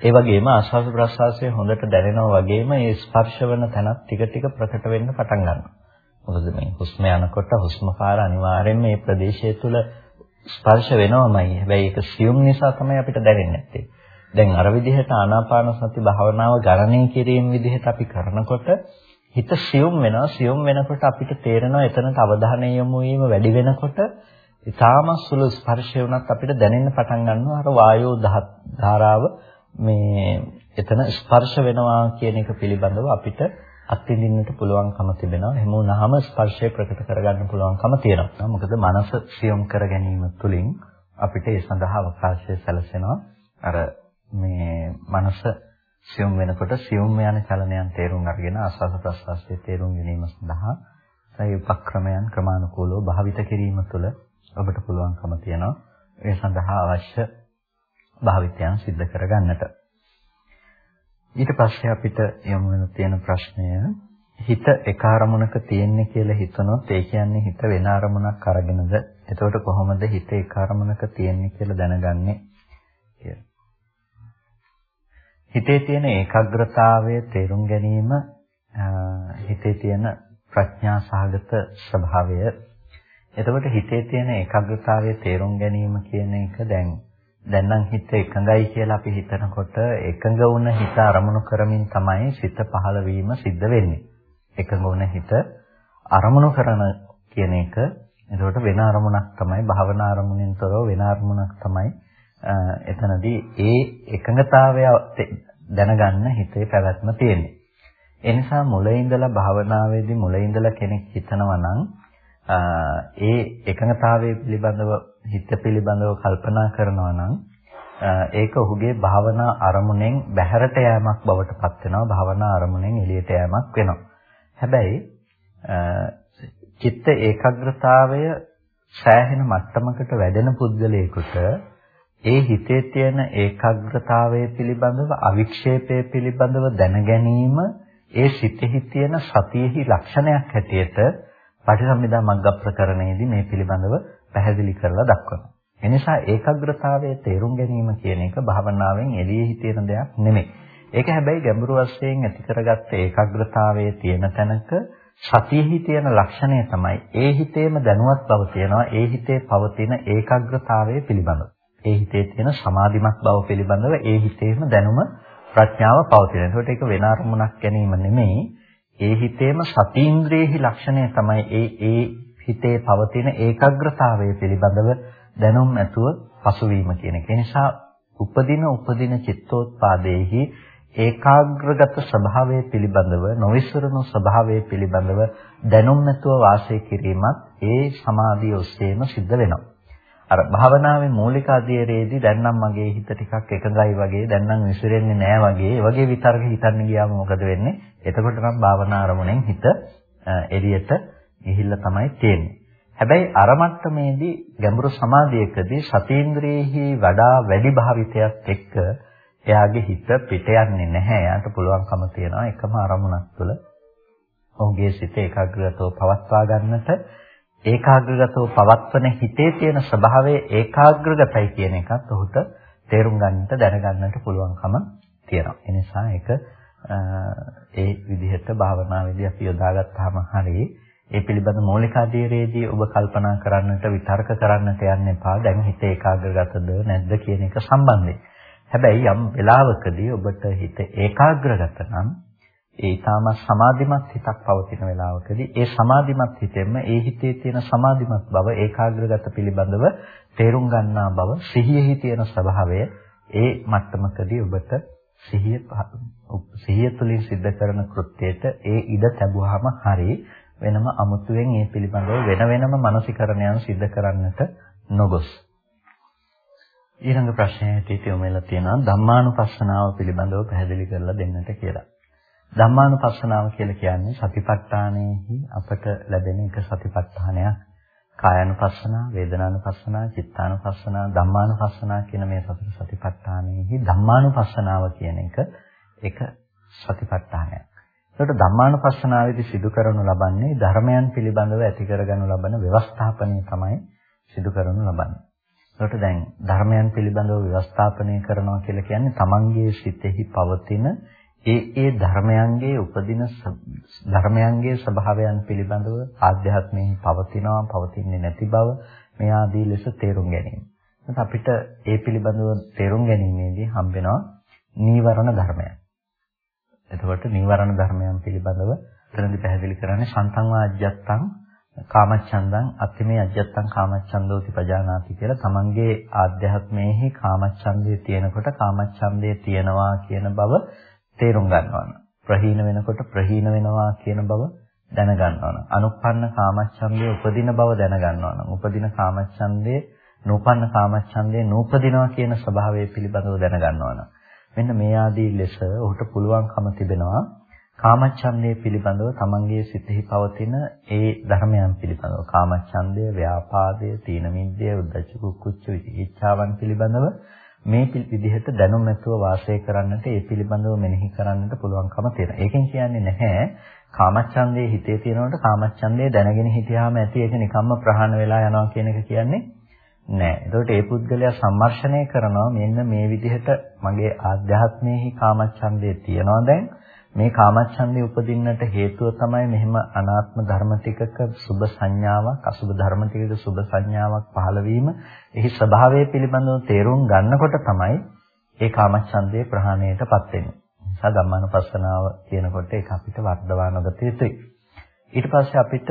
ඒ වගේම ආස්වාද ප්‍රසආසය හොඳට දැනෙනවා වගේම ඒ ස්පර්ශ වෙන තැනත් ටික ටික ප්‍රකට වෙන්න පටන් ගන්නවා. මොකද මේ හුස්ම යනකොට හුස්ම කාල අනිවාර්යෙන්ම මේ ප්‍රදේශය තුල ස්පර්ශ වෙනවමයි. හැබැයි ඒක සියුම් නිසා තමයි අපිට දැනෙන්නේ නැත්තේ. දැන් අර විදිහට ආනාපාන සති භාවනාව ගණනය කිරීම විදිහට අපි කරනකොට හිත සියුම් වෙනවා. සියුම් වෙනකොට අපිට තේරෙනවා එතනට අවධානය යොමු වීම වැඩි වෙනකොට ඊටාම සුළු ස්පර්ශය වුණත් අපිට දැනෙන්න පටන් ගන්නවා අර වායෝ ධාරාව මේ එතන ස්පර්ශ වෙනවා කියන එක පිළිබඳව අපිට අත්විඳින්නට පුළුවන්කම තිබෙනවා. එහෙම වුණාම ස්පර්ශය ප්‍රකට කරගන්න පුළුවන්කම තියෙනවා. මොකද මනස සියුම් කර ගැනීම තුළින් අපිට ඒ සඳහා අවකාශය සැලසෙනවා. අර මේ මනස සියුම් වෙනකොට සියුම් යන චලනයන් තේරුම් අරගෙන ආස්වාද ප්‍රසවාසයේ තේරුම් ගැනීම සඳහා ඒ උපක්‍රමයන් ක්‍රමානුකූලව භාවිත කිරීම තුළ ඔබට පුළුවන්කම තියෙනවා. ඒ සඳහා අවශ්‍ය භාවිතයන් සිද්ධ කරගන්නට. ඊට පස්සේ අපිට යොමු වෙන තියෙන ප්‍රශ්නය හිත එක අරමුණක තියෙන්නේ කියලා හිතනොත් ඒ කියන්නේ හිත වෙන අරමුණක් අරගෙනද එතකොට කොහොමද හිත එක අරමුණක තියෙන්නේ කියලා දැනගන්නේ කියලා. හිතේ තියෙන ඒකාග්‍රතාවය තේරුම් ගැනීම හිතේ තියෙන ප්‍රඥා සහගත ස්වභාවය එතකොට හිතේ තියෙන ඒකාග්‍රතාවය තේරුම් ගැනීම කියන එක දැන් දැන් නම් හිත එකඟයි කියලා අපි හිතනකොට එකඟ වුණ හිත අරමුණු කරමින් තමයි සිත පහළ වීම සිද්ධ වෙන්නේ. එකඟ වුණ හිත අරමුණු කරන කියන එක එතකොට වෙන අරමුණක් තමයි භාවනා අරමුණෙන් තොරව වෙන අරමුණක් තමයි එතනදී ඒ එකඟතාවය දැනගන්න හිතේ පැවැත්ම තියෙන්නේ. ඒ නිසා මුලින් ඉඳලා භාවනාවේදී මුලින් ඉඳලා කෙනෙක් හිතනවා නම් ඒ එකඟතාවය පිළිබඳව හිත පිළිබඳව කල්පනා කරනවා නම් ඒක ඔහුගේ භාවනා අරමුණෙන් බැහැරට යෑමක් බවට පත් වෙනවා. භාවනා අරමුණෙන් එළියට යෑමක් වෙනවා. හැබැයි චිත්ත ඒකාග්‍රතාවය සෑහෙන මට්ටමකට වැඩෙන පුද්ගලයෙකුට ඒ හිතේ තියෙන ඒකාග්‍රතාවය පිළිබඳව අවික්ෂේපය පිළිබඳව දැන ගැනීම ඒ සිතෙහි තියෙන සතියෙහි ලක්ෂණයක් හැටියට පටිසම්භිදා මග්ග ප්‍රකරණයේදී මේ පිළිබඳව පැහැදිලි කරලා දක්වනවා. එනිසා ඒකාග්‍රතාවයේ තේරුම් ගැනීම කියන එක භාවනාවෙන් එළියේ හිතේන දෙයක් නෙමෙයි. ඒක හැබැයි ගැඹුරු වශයෙන් ඇති කරගත්ත ඒකාග්‍රතාවයේ තියෙන තැනක සතියෙහි තියෙන ලක්ෂණය තමයි ඒ හිතේම දැනුවත් බව තියෙනවා ඒ හිතේ පවතින ඒකාග්‍රතාවය පිළිබඳව. ඒ හිතේ තියෙන සමාධිමත් බව පිළිබඳව ඒ හිතේම දැනුම ප්‍රඥාව පවතින. ඒකට ඒක වෙන අරමුණක් ගැනීම නෙමෙයි. ඒ හිතේම සතීන්ද්‍රියෙහි ලක්ෂණය තමයි ඒ ඒ හිතේ පවතින ඒකාග්‍රතාවය පිළිබඳව දැනුම් ඇතුව පසුවීම කියන එක. ඒ නිසා උපදින උපදින චිත්තෝත්පාදයේහි ඒකාග්‍රගත ස්වභාවය පිළිබඳව නොවිසරණු ස්වභාවය පිළිබඳව දැනුම් නැතුව වාසය කිරීමත් ඒ සමාධිය ඔස්සේම සිද්ධ වෙනවා. අර භාවනාවේ මූලික අධීරයේදී දැන් නම් මගේ හිත ටිකක් එකඟයි වගේ දැන් නම් විසිරෙන්නේ නැහැ වගේ ඒ වගේ විතර්ක හිතන්න ගියාම මොකද වෙන්නේ? එතකොට නම් භාවනා අරමුණෙන් හිත එළියට ගිහිල්ලා තමයි තියෙන්නේ. හැබැයි අර මට්ටමේදී ගැඹුරු සමාධියකදී සතීන්ද්‍රියෙහි වඩා වැඩි භාවිතයක් එක්ක එයාගේ හිත පිට යන්නේ නැහැ. එයාට පුළුවන්කම තියනවා එකම අරමුණක් තුළ ඔහුගේ සිත ඒකාග්‍රතව පවත්වා ගන්නට ඒකාග්‍රගතව පවත්වන හිතේ තියෙන ස්වභාවය ඒකාග්‍රගතයි කියන එකත් ඔහුට තේරුම් ගන්නට දැනගන්නට පුළුවන්කම තියෙනවා. ඒ නිසා ඒක ඒ විදිහට භාවනාවේදී අපි යොදාගත්තාම හරියි ඒ පිළිබඳ මූලික අධීරයේදී ඔබ කල්පනා කරන්නට විතර්ක කරන්නට යන්න එපා. දැන් හිත ඒකාග්‍රගතද නැද්ද කියන එක සම්බන්ධයෙන්. හැබැයි යම් වෙලාවකදී ඔබට හිත ඒකාග්‍රගත නම් ඒ ඊටම සමාධිමත් හිතක් පවතින වෙලාවකදී ඒ සමාධිමත් හිතෙන්ම ඒ හිතේ තියෙන සමාධිමත් බව ඒකාග්‍රගත පිළිබඳව තේරුම් ගන්නා බව සිහියෙහි තියෙන ස්වභාවය ඒ මට්ටමකදී ඔබට සිහිය සිහිය තුළින් සිද්ධ කරන කෘත්‍යයට ඒ ඉඩ ලැබුවාම හරියි වෙනම අමුතුවෙන් මේ පිළිබඳව වෙන වෙනම මානසිකරණයන් සිද්ධ කරන්නට නොගොස්. ඊළඟ ප්‍රශ්නයට යොමු වෙලා තියෙනවා ධම්මානුපස්සනාව පිළිබඳව පැහැදිලි කරලා දෙන්නට කියලා. ධම්මානුපස්සනාව කියලා කියන්නේ සතිපට්ඨානයේහි අපට ලැබෙන එක සතිපට්ඨානයක්. කායानुපස්සනා, වේදනානුපස්සනා, චිත්තානුපස්සනා, ධම්මානුපස්සනා කියන මේ සතර සතිපට්ඨානයේහි ධම්මානුපස්සනාව කියන එක එක සතිපට්ඨානයක්. ඒකට ධම්මානුපස්සනාවේදී සිදු කරනු ලබන්නේ ධර්මයන් පිළිබඳව ඇති කරගනු ලබන ව්‍යවස්ථාපනය තමයි සිදු කරනු ලබන්නේ. ඒකට දැන් ධර්මයන් පිළිබඳව ව්‍යවස්ථාපනය කරනවා කියලා කියන්නේ තමන්ගේ සිතෙහි පවතින ඒ ඒ ධර්මයන්ගේ උපදින ධර්මයන්ගේ ස්වභාවයන් පිළිබඳව ආධ්‍යාත්මයෙන් පවතිනවා පවතින්නේ නැති බව මේ ආදී ලෙස තේරුම් ගැනීම. අපිට ඒ පිළිබඳව තේරුම් ගැනීමේදී හම්බෙනවා නීවරණ ධර්මයන්. එතකොට නීවරණ ධර්මයන් පිළිබඳව එතනදී පැහැදිලි කරන්නේ සන්තං වාජ්ජත්තං කාමච්ඡන්දං අත්තිමේ අජ්ජත්තං කාමච්ඡන්දෝති පජානාති කියලා තමන්ගේ ආධ්‍යාත්මයේහි කාමච්ඡන්දේ තියෙනකොට කාමච්ඡන්දේ තියෙනවා කියන බව තේරුම් ගන්නවා. ප්‍රහීන වෙනකොට ප්‍රහීන වෙනවා කියන බව දැන ගන්නවා. අනුප්පන්න කාමච්ඡන්දේ උපදින බව දැන ගන්නවා. උපදින කාමච්ඡන්දේ නූපන්න කාමච්ඡන්දේ නූපදිනවා කියන ස්වභාවය පිළිබඳව දැන ගන්නවා. මෙන්න මේ ආදී ලෙස ඔහුට පුළුවන්කම තිබෙනවා කාමච්ඡන්දය පිළිබඳව තමන්ගේ සිතෙහි පවතින ඒ ධර්මයන් පිළිබඳව. කාමච්ඡන්දය, ව්‍යාපාදය, තීන මිද්දය, උද්ධච්ච කුක්කුච්ච විචිකිච්ඡාවන් පිළිබඳව මේ විදිහට දැනුම් ඇතුව වාසය කරන්නට ඒ පිළිබඳව මෙනෙහි කරන්නට පුළුවන්කම තියෙනවා. ඒකෙන් කියන්නේ නැහැ. කාමච්ඡන්දයේ හිතේ තියෙනකොට කාමච්ඡන්දය දැනගෙන හිටියාම ඇති. ඒක නිකම්ම ප්‍රහාණ වෙලා යනවා කියන එක කියන්නේ නෑ. ඒකට ඒ පුද්ගලයා සම්මර්ෂණය කරනවා මෙන්න මේ විදිහට මගේ ආධ්‍යාත්මයේහි කාමච්ඡන්දේ තියනවා දැන්. මේ කාමච්ඡන්දේ උපදින්නට හේතුව තමයි මෙහෙම අනාත්ම ධර්ම ටිකක සුභ සංඥාවක්, අසුභ ධර්ම ටිකක සුභ සංඥාවක් පහළ වීම, එහි ස්වභාවය පිළිබඳව තේරුම් ගන්නකොට තමයි ඒ කාමච්ඡන්දේ ප්‍රහාණයටපත් වෙන්නේ. නිසා ධම්මානුපස්සනාව කියනකොට ඒක අපිට වර්ධවා නොගත යුතුයි. ඊට පස්සේ අපිට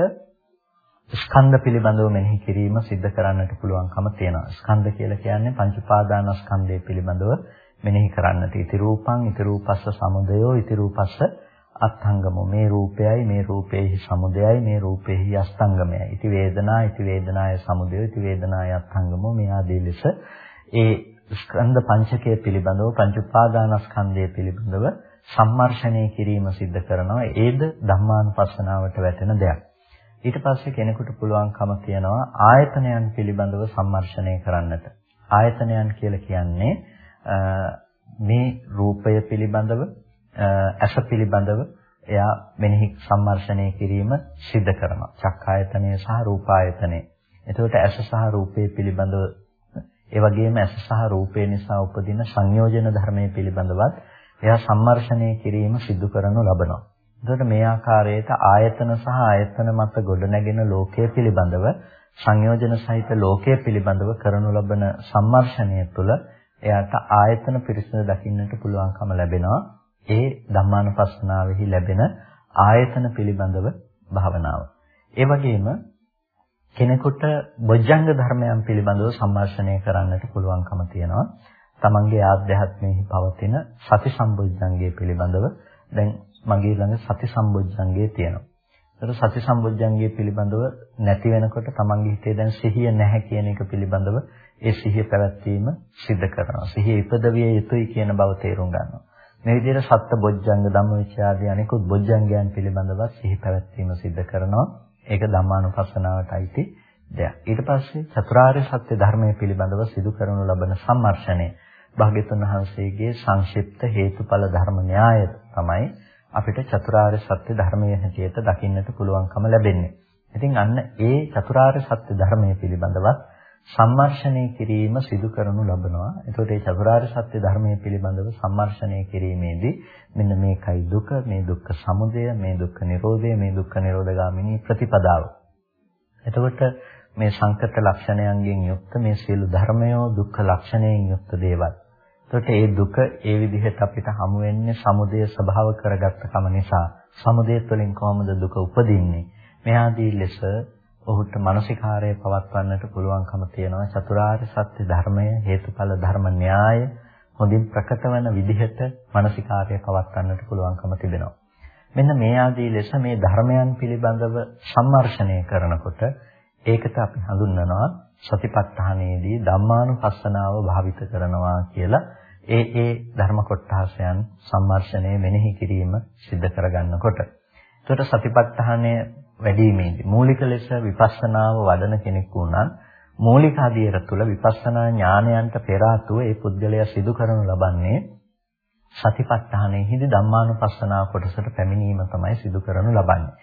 ස්කන්ධ පිළිබඳව මෙනෙහි කිරීම සිද්ධ කරන්නට පුළුවන්කම තියෙනවා. ස්කන්ධ කියලා කියන්නේ පංච උපාදානස්කන්ධය පිළිබඳව මෙනෙහි කරන්නට. ඉති රූපං, ඉති රූපස්ස සමුදයෝ, ඉති රූපස්ස අත්ංගමෝ. මේ රූපයයි, මේ රූපේහි සමුදයයි, මේ රූපේහි අස්තංගමයයි. ඉති වේදනා, ඉති වේදනාය සමුදයෝ, ඉති වේදනාය අත්ංගමෝ. මේ ආදී ලෙස ඒ ස්කන්ධ පංචකය පිළිබඳව, පංච උපාදානස්කන්ධය පිළිබඳව සම්මර්ෂණය කිරීම සිද්ධ කරනවා. ඒද ධම්මානුපස්සනාවට වැටෙන දෙයක්. ඊට පස්සේ කෙනෙකුට පුළුවන්කම තියනවා ආයතනයන් පිළිබඳව සම්මර්ෂණය කරන්නට. ආයතනයන් කියලා කියන්නේ මේ රූපය පිළිබඳව ඇස පිළිබඳව එයා මෙනෙහි සම්මර්ෂණය කිරීම සිද්ධ කරනවා. චක්කායතනය සහ රූපායතනය. එතකොට ඇස සහ රූපය පිළිබඳව ඒ වගේම ඇස සහ රූපය නිසා උපදින සංයෝජන ධර්මයේ පිළිබඳවත් එයා සම්මර්ෂණය කිරීම සිදු කරනු ලබනවා. එතකොට මේ ආකාරයට ආයතන සහ ආයතන මත ගොඩනැගෙන ලෝකයේ පිළිබඳව සංයෝජන සහිත ලෝකයේ පිළිබඳව කරනු ලබන සම්මර්ෂණය තුළ එයාට ආයතන පිරිසිදු දකින්නට පුළුවන්කම ලැබෙනවා. ඒ ධම්මානුපස්සනාවෙහි ලැබෙන ආයතන පිළිබඳව භාවනාව. ඒ වගේම කෙනෙකුට බොජ්ජංග ධර්මයන් පිළිබඳව සම්මර්ෂණය කරන්නට පුළුවන්කම තියෙනවා. තමන්ගේ ආධ්‍යාත්මයේ පවතින සති සම්බොජ්ජංගය පිළිබඳව දැන් මගේ ළඟ සති සම්බොජ්ජංගය තියෙනවා. ඒතර සති සම්බොජ්ජංගය පිළිබඳව නැති වෙනකොට තමන්ගේ හිතේ දැන් සිහිය නැහැ කියන එක පිළිබඳව ඒ සිහිය පැවැත්වීම සිද්ධ කරනවා. සිහිය ඉපදවිය යුතුයි කියන බව තේරුම් ගන්නවා. මේ විදිහට සත්‍ය බොජ්ජංග ධම්මවිචය ආදී අනිකුත් බොජ්ජංගයන් පිළිබඳව සිහි පැවැත්වීම සිද්ධ කරනවා. ඒක ධම්මානුපස්සනාවට අයිති දෙයක්. ඊට පස්සේ චතුරාර්ය සත්‍ය ධර්මයේ පිළිබඳව සිදු කරනු ලබන සම්මර්ෂණය භාග්‍යතුන් වහන්සේගේ සංක්ෂිප්ත හේතුඵල ධර්ම න්‍යාය තමයි අපිට චතුරාර්ය සත්‍ය ධර්මයේ හැටියට දකින්නට පුළුවන්කම ලැබෙන්නේ. ඉතින් අන්න ඒ චතුරාර්ය සත්‍ය ධර්මයේ පිළිබඳවත් සම්මර්ෂණය කිරීම සිදු කරනු ලබනවා. එතකොට මේ චතුරාර්ය සත්‍ය ධර්මයේ පිළිබඳව සම්මර්ෂණය කිරීමේදී මෙන්න මේකයි දුක, මේ දුක්ඛ සමුදය, මේ දුක්ඛ නිරෝධය, මේ දුක්ඛ නිරෝධගාමිනී ප්‍රතිපදාව. එතකොට මේ සංකත ලක්ෂණයන්ගෙන් යුක්ත මේ සියලු ධර්මයෝ දුක්ඛ ලක්ෂණයෙන් යුක්ත දේවල්. එතකොට ඒ දුක ඒ විදිහට අපිට හමු වෙන්නේ සමුදය ස්වභාව කරගත්ත කම නිසා. සමුදය තුළින් කොහොමද දුක උපදින්නේ? මේ ආදී ලෙස ඔහුට මානසිකාරය පවත්වන්නට පුළුවන්කම තියෙනවා චතුරාර්ය සත්‍ය ධර්මය හේතුඵල ධර්ම න්‍යාය හොඳින් ප්‍රකට වෙන විදිහට මානසිකාරය පවත්වන්නට පුළුවන්කම තිබෙනවා. මෙන්න මේ ආදී ලෙස මේ ධර්මයන් පිළිබඳව සම්මර්ෂණය කරනකොට ඒකට අපි හඳුන්වනවා සතිපට්ඨානයේදී ධම්මානුපස්සනාව භාවිත කරනවා කියලා ඒ ඒ ධර්ම කොටහසයන් සම්මර්ෂණය මෙනෙහි කිරීම සිද්ධ කරගන්නකොට. එතකොට සතිපට්ඨානය වැඩිීමේදී මූලික ලෙස විපස්සනාව වඩන කෙනෙක් වුණත් මූලික අධීර තුළ විපස්සනා ඥානයන්ට පෙර ආතුව ඒ පුද්ගලයා සිදු කරනු ලබන්නේ සතිපට්ඨානයේදී ධම්මානුපස්සනා කොටසට පැමිණීම තමයි සිදු කරනු ලබන්නේ.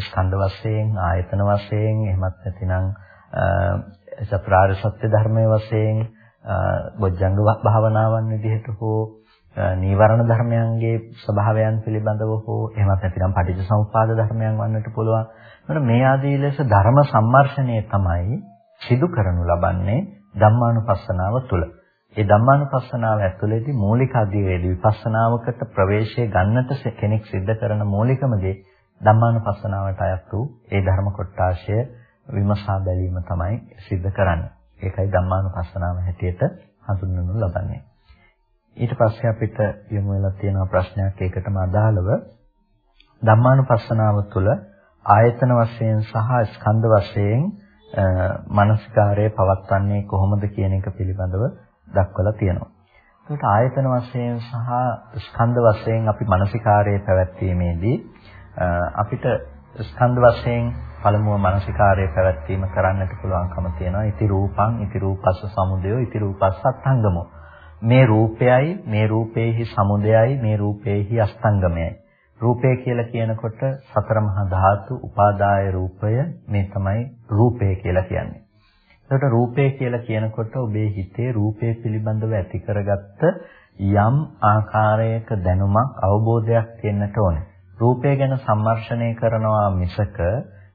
ස්කන්ධ වශයෙන්, ආයතන වශයෙන්, එහෙමත් නැතිනම් චතුරාර්ය සත්‍ය ධර්මයේ වශයෙන් බොජ්ජංග භාවනාවන් විදිහට හෝ නීවරණ ධර්මයන්ගේ ස්වභාවයන් පිළිබඳව හෝ එහෙමත් නැතිනම් පටිච්චසමුප්පාද ධර්මයන් වන්නට පුළුවන්. එතකොට මේ ආදී ලෙස ධර්ම සම්මර්ෂණය තමයි සිදු කරනු ලබන්නේ ධම්මානුපස්සනාව තුළ. ඒ ධම්මානුපස්සනාව ඇතුළේදී මූලික අධ්‍යයනයේදී විපස්සනාවකට ප්‍රවේශය ගන්නට කෙනෙක් සිද්ධ කරන මූලිකම දේ ධම්මානුපස්සනාවට අයත් වූ ඒ ධර්ම කොටාශය විමසා බැලීම තමයි සිද්ධ කරන්නේ. ඒකයි ධම්මානුපස්සනාව හැටියට හඳුන්වනු ලබන්නේ. ඊට පස්සේ අපිට යොමු වෙලා තියෙන ප්‍රශ්නයක් ඒකටම අදාළව ධම්මානුපස්සනාව තුළ ආයතන වශයෙන් සහ ස්කන්ධ වශයෙන් මානසිකාරය පවත්වන්නේ කොහොමද කියන එක පිළිබඳව දක්වලා තියෙනවා. ඒකට ආයතන වශයෙන් සහ ස්කන්ධ වශයෙන් අපි මානසිකාරයේ පැවැත්වීමේදී අපිට ස්කන්ධ වශයෙන් පළමුව මානසිකාරයේ පැවැත්වීම කරන්නට පුළුවන්කම තියෙනවා. ඉති රූපං, ඉති රූපස්ස සමුදයෝ, ඉති රූපස්ස අත්ංගමෝ. මේ රූපයයි, මේ රූපේහි සමුදයයි, මේ රූපේහි අස්තංගමයයි. රූපය කියලා කියනකොට සතර මහා ධාතු උපාදාය රූපය මේ තමයි රූපය කියලා කියන්නේ. එතකොට රූපය කියලා කියනකොට ඔබේ හිතේ රූපය පිළිබඳව ඇති කරගත්ත යම් ආකාරයක දැනුමක් අවබෝධයක් තියෙන්නට ඕනේ. රූපය ගැන සම්මර්ෂණය කරනවා මිසක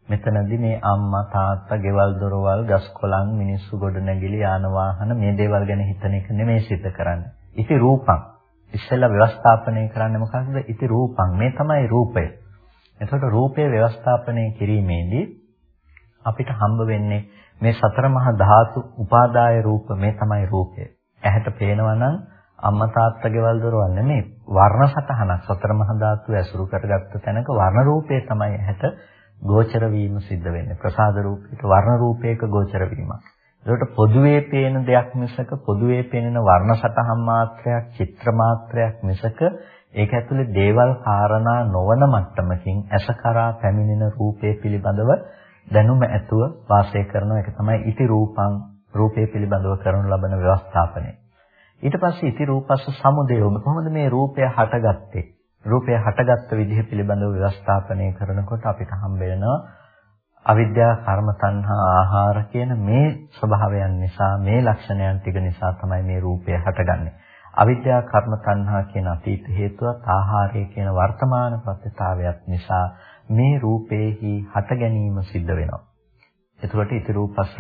මෙතනදී මේ අම්මා තාත්තා ගෙවල් දොරවල් ගස් කොළන් මිනිස්සු ගොඩනැගිලි යාන වාහන මේ දේවල් ගැන හිතන එක නෙමෙයි සිත කරන්නේ. ඉති රූපං ඉස්සෙල්ලා ව්‍යවස්ථාපනය කරන්නේ මොකක්ද? ඉති රූපං. මේ තමයි රූපය. එතකොට රූපය ව්‍යවස්ථාපනය කිරීමේදී අපිට හම්බ වෙන්නේ මේ සතර මහා ධාතු උපාදාය රූප මේ තමයි රූපය. ඇහැට පේනවා නම් අම්මා තාත්තා ගෙවල් දොරවල් නෙමෙයි වර්ණ සටහනක් සතර මහා ධාතු ඇසුරු කරගත්ත තැනක වර්ණ රූපය තමයි ඇහැට ගෝචර වීම සිද්ධ වෙන්නේ. ප්‍රසාද රූපයට වර්ණ රූපයක ගෝචර වීමක්. ඒකට පොදුවේ පේන දෙයක් මිසක පොදුවේ පේන වර්ණ සටහන් මාත්‍රයක් චිත්‍ර මාත්‍රයක් මිසක ඒක ඇතුලේ දේවල් කාරණා නොවන මට්ටමකින් ඇසකරා පැමිණෙන රූපේ පිළිබඳව දැනුම ඇතුව වාසය කරන එක තමයි ඉති රූපං රූපේ පිළිබඳව කරනු ලබන ව්‍යවස්ථාපනය. ඊට පස්සේ ඉති රූපස්ස සමුදය ඔබ කොහොමද මේ රූපය හටගත්තේ? රූපය හටගත්ත විදිහ පිළිබඳව ව්‍යවස්ථාපනය කරනකොට අපිට හම්බ වෙනවා අවිද්‍යා කර්ම තණ්හා ආහාර කියන මේ ස්වභාවයන් නිසා මේ ලක්ෂණයන් ටික නිසා තමයි මේ රූපය හටගන්නේ. අවිද්‍යා කර්ම තණ්හා කියන අතීත හේතුවත් ආහාරය කියන වර්තමාන ප්‍රත්‍යතාවයක් නිසා මේ රූපේහි හට ගැනීම සිද්ධ වෙනවා. එතකොට ඉති රූපස්ස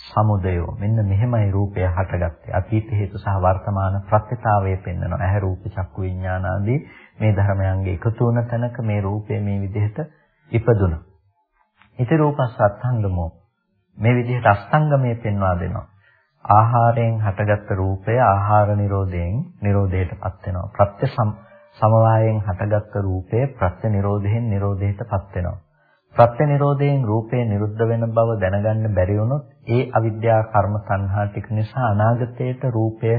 සමුදයෝ මෙන්න මෙහෙමයි රූපය හටගත්තේ. අතීත හේතු සහ වර්තමාන ප්‍රත්‍යතාවය පෙන්වනවා. ඇහැ රූප චක්කු විඥාන ආදී මේ ධර්මයන්ගේ එකතු වන තැනක මේ රූපය මේ විදිහට ඉපදුණා. ඉති රූපස් අත්ංගමෝ මේ විදිහට අස්තංගමයේ පෙන්වා දෙනවා. ආහාරයෙන් හටගත්ත රූපය ආහාර නිරෝධයෙන් නිරෝධයටපත් වෙනවා. ප්‍රත්‍ය සමவாயයෙන් හටගත්ත රූපය ප්‍රත්‍ය නිරෝධයෙන් නිරෝධයටපත් වෙනවා. ප්‍රත්‍ය නිරෝධයෙන් රූපේ නිරුද්ධ වෙන බව දැනගන්න බැරි වුණොත් ඒ අවිද්‍යා කර්ම තණ්හා ටික නිසා අනාගතයට රූපය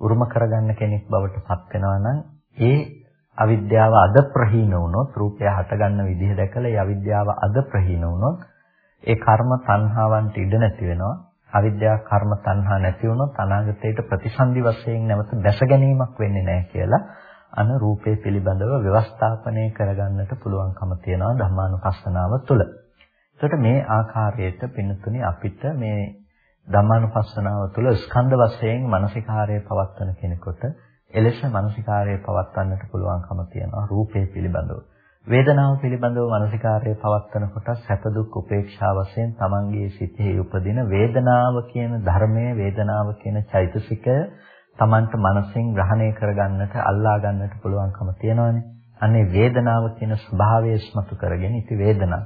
උරුම කරගන්න කෙනෙක් බවට පත් වෙනවා නම් ඒ අවිද්‍යාව අද ප්‍රහීන වුණොත් රූපය හටගන්න විදිහ දැකලා ඒ අවිද්‍යාව අද ප්‍රහීන වුණොත් ඒ කර්ම තණ්හාවන්ට ඉඩ නැති වෙනවා අවිද්‍යාව කර්ම තණ්හා නැති වුණොත් අනාගතයට ප්‍රතිසන්දි වශයෙන් නැවත දැස ගැනීමක් වෙන්නේ නැහැ කියලා අන රූපේ පිළිබඳව ව්‍යවස්ථාපනය කරගන්නට පුළුවන්කම තියෙනවා ධර්මානුපස්සනාව තුළ. එතකොට මේ ආකාරයට පින්නතුනි අපිට මේ ධම්මානුපස්සනාව තුළ ස්කන්ධ වශයෙන් මානසිකාර්යය පවත්වන කෙනෙකුට එලෙස මානසිකාර්යය පවත්වන්නට පුළුවන්කම තියෙනවා රූපේ පිළිබඳව. වේදනාව පිළිබඳව මානසිකාර්යය පවත්වන කොට සැප දුක් උපේක්ෂා වශයෙන් තමන්ගේ සිතෙහි උපදින වේදනාව කියන ධර්මයේ වේදනාව කියන චෛතසිකය තමන්ට මනසින් ග්‍රහණය කරගන්නට අල්ලා ගන්නට පුළුවන්කම තියෙනවානේ. අනේ වේදනාව කියන ස්වභාවය ස්මතු කරගෙන ඉති වේදනා.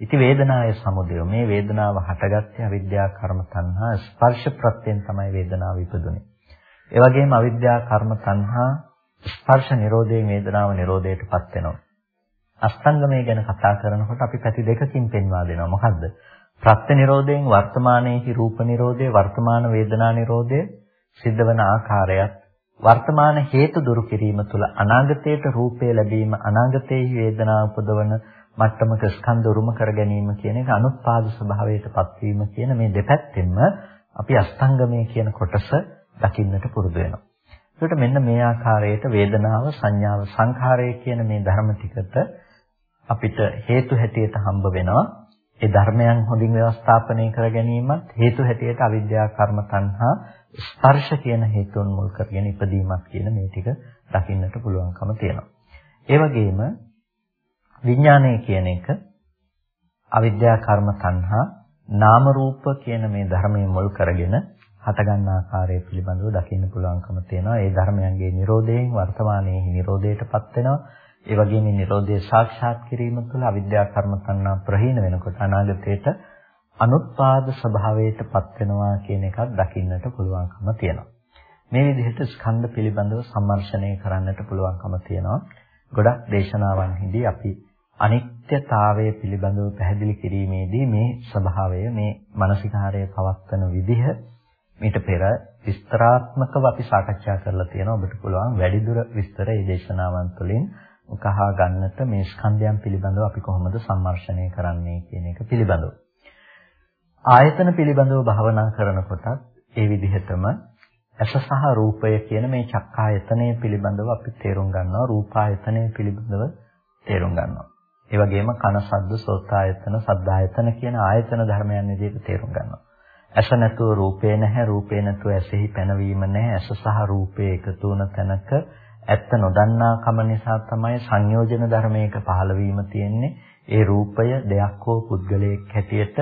ඉති වේදනාවේ සමුදය මේ වේදනාව හටගත්තේ අවිද්‍යා කර්ම තණ්හා ස්පර්ශ ප්‍රත්‍යයෙන් තමයි වේදනාව ඉපදුනේ. ඒ වගේම අවිද්‍යා කර්ම තණ්හා ස්පර්ශ නිරෝධයෙන් වේදනාව නිරෝධයටපත් වෙනවා. අස්තංගමය ගැන කතා කරනකොට අපි පැති දෙකකින් පෙන්වා දෙනවා. මොකද්ද? ප්‍රත්‍ය නිරෝධයෙන් වර්තමානයේහි රූප නිරෝධය, වර්තමාන වේදනා නිරෝධය සිද්ධ වන ආකාරයත් වර්තමාන හේතු දුරු කිරීම තුළ අනාගතයට රූපය ලැබීම, අනාගතයේ වේදනාව උපදවන මට්ටමක ස්කන්ධ උරුම කර ගැනීම කියන එක අනුත්පාද ස්වභාවයටපත් වීම කියන මේ දෙපැත්තෙන්ම අපි අස්තංගමය කියන කොටස දකින්නට පුරුදු වෙනවා. ඒකට මෙන්න මේ ආකාරයට වේදනාව සංඥාව සංඛාරය කියන මේ ධර්ම ටිකට අපිට හේතු හැටියට හම්බ වෙනවා. ඒ ධර්මයන් හොඳින් ව්‍යවස්ථාපනය කර ගැනීමත් හේතු හැටියට අවිද්‍යා කර්ම තණ්හා ස්පර්ශ කියන හේතුන් මුල් කරගෙන ඉපදීමක් කියන මේ ටික දකින්නට පුළුවන්කම තියෙනවා. ඒ වගේම විඥානය කියන එක අවිද්‍යා කර්ම තණ්හා නාම රූප කියන මේ ධර්මයේ මුල් කරගෙන හටගන්න ආකාරය පිළිබඳව දකින්න පුළුවන්කම තියෙනවා. ඒ ධර්මයන්ගේ Nirodhayen වර්තමානයේ Nirodhaයටපත් වෙනවා. ඒ වගේම මේ Nirodhaය සාක්ෂාත් කිරීම තුළ අවිද්‍යා කර්ම තණ්හා ප්‍රහීන වෙනකොට අනාගතයට අනුත්පාද ස්වභාවයටපත් වෙනවා කියන එකක් දකින්නට පුළුවන්කම තියෙනවා. මේ විදිහට ස්කන්ධ පිළිබඳව සම්මර්ෂණය කරන්නට පුළුවන්කම තියෙනවා. ගොඩක් දේශනාවන්හිදී අපි අනිත්‍යතාවය පිළිබඳව පැහැදිලි කිරීමේදී මේ ස්වභාවය මේ මානසිකාරය පවත්වන විදිහ මීට පෙර විස්තරාත්මකව අපි සාකච්ඡා කරලා තියෙනවා ඔබට පුළුවන් වැඩිදුර විස්තර ඒ දේශනාවන් තුළින් උකහා ගන්නට මේ ස්කන්ධයන් පිළිබඳව අපි කොහොමද සම්මර්ෂණය කරන්නේ කියන එක පිළිබඳව. ආයතන පිළිබඳව භාවනා කරනකොටත් ඒ විදිහටම ඇස සහ රූපය කියන මේ චක්කායතනය පිළිබඳව අපි තේරුම් ගන්නවා රූපායතනය පිළිබඳව තේරුම් ගන්නවා. ඒ වගේම කන ශබ්ද සෝතායතන සද්ධායතන කියන ආයතන ධර්මයන් විදිහට තේරුම් ගන්නවා. ඇස නැතුව රූපේ නැහැ රූපේ නැතුව ඇසෙහි පැනවීම නැහැ. ඇස සහ රූපේ එකතු වුණ තැනක ඇත්ත නොදන්නා කම නිසා තමයි සංයෝජන ධර්මයක පහළවීම තියෙන්නේ. ඒ රූපය දෙයක් හෝ පුද්ගලයෙක් හැටියට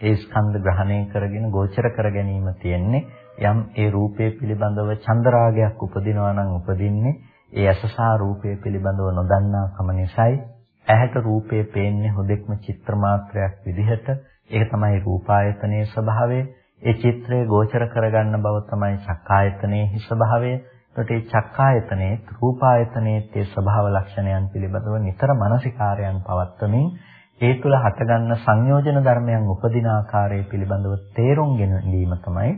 ඒ ස්කන්ධ ග්‍රහණය කරගෙන ගෝචර කර ගැනීම තියෙන්නේ. යම් ඒ රූපේ පිළිබඳව චන්දරාගයක් උපදිනවා නම් උපදින්නේ. ඒ ඇස සහ රූපේ පිළිබඳව නොදන්නා කම නිසායි. ඇහැට රූපේ පේන්නේ හොදෙක්ම චිත්‍ර මාත්‍රයක් විදිහට. ඒක තමයි රූපායතනයේ ස්වභාවය. ඒ චිත්‍රය ගෝචර කරගන්න බව තමයි චක්කායතනයේ ස්වභාවය. ඒකට මේ චක්කායතනයේ රූපායතනයේ තේ ස්වභාව ලක්ෂණයන් පිළිබඳව නිතර මානසිකාරයන් පවත්වමින් ඒ තුළ හටගන්න සංයෝජන ධර්මයන් උපදින ආකාරය පිළිබඳව තේරුම් ගැනීම තමයි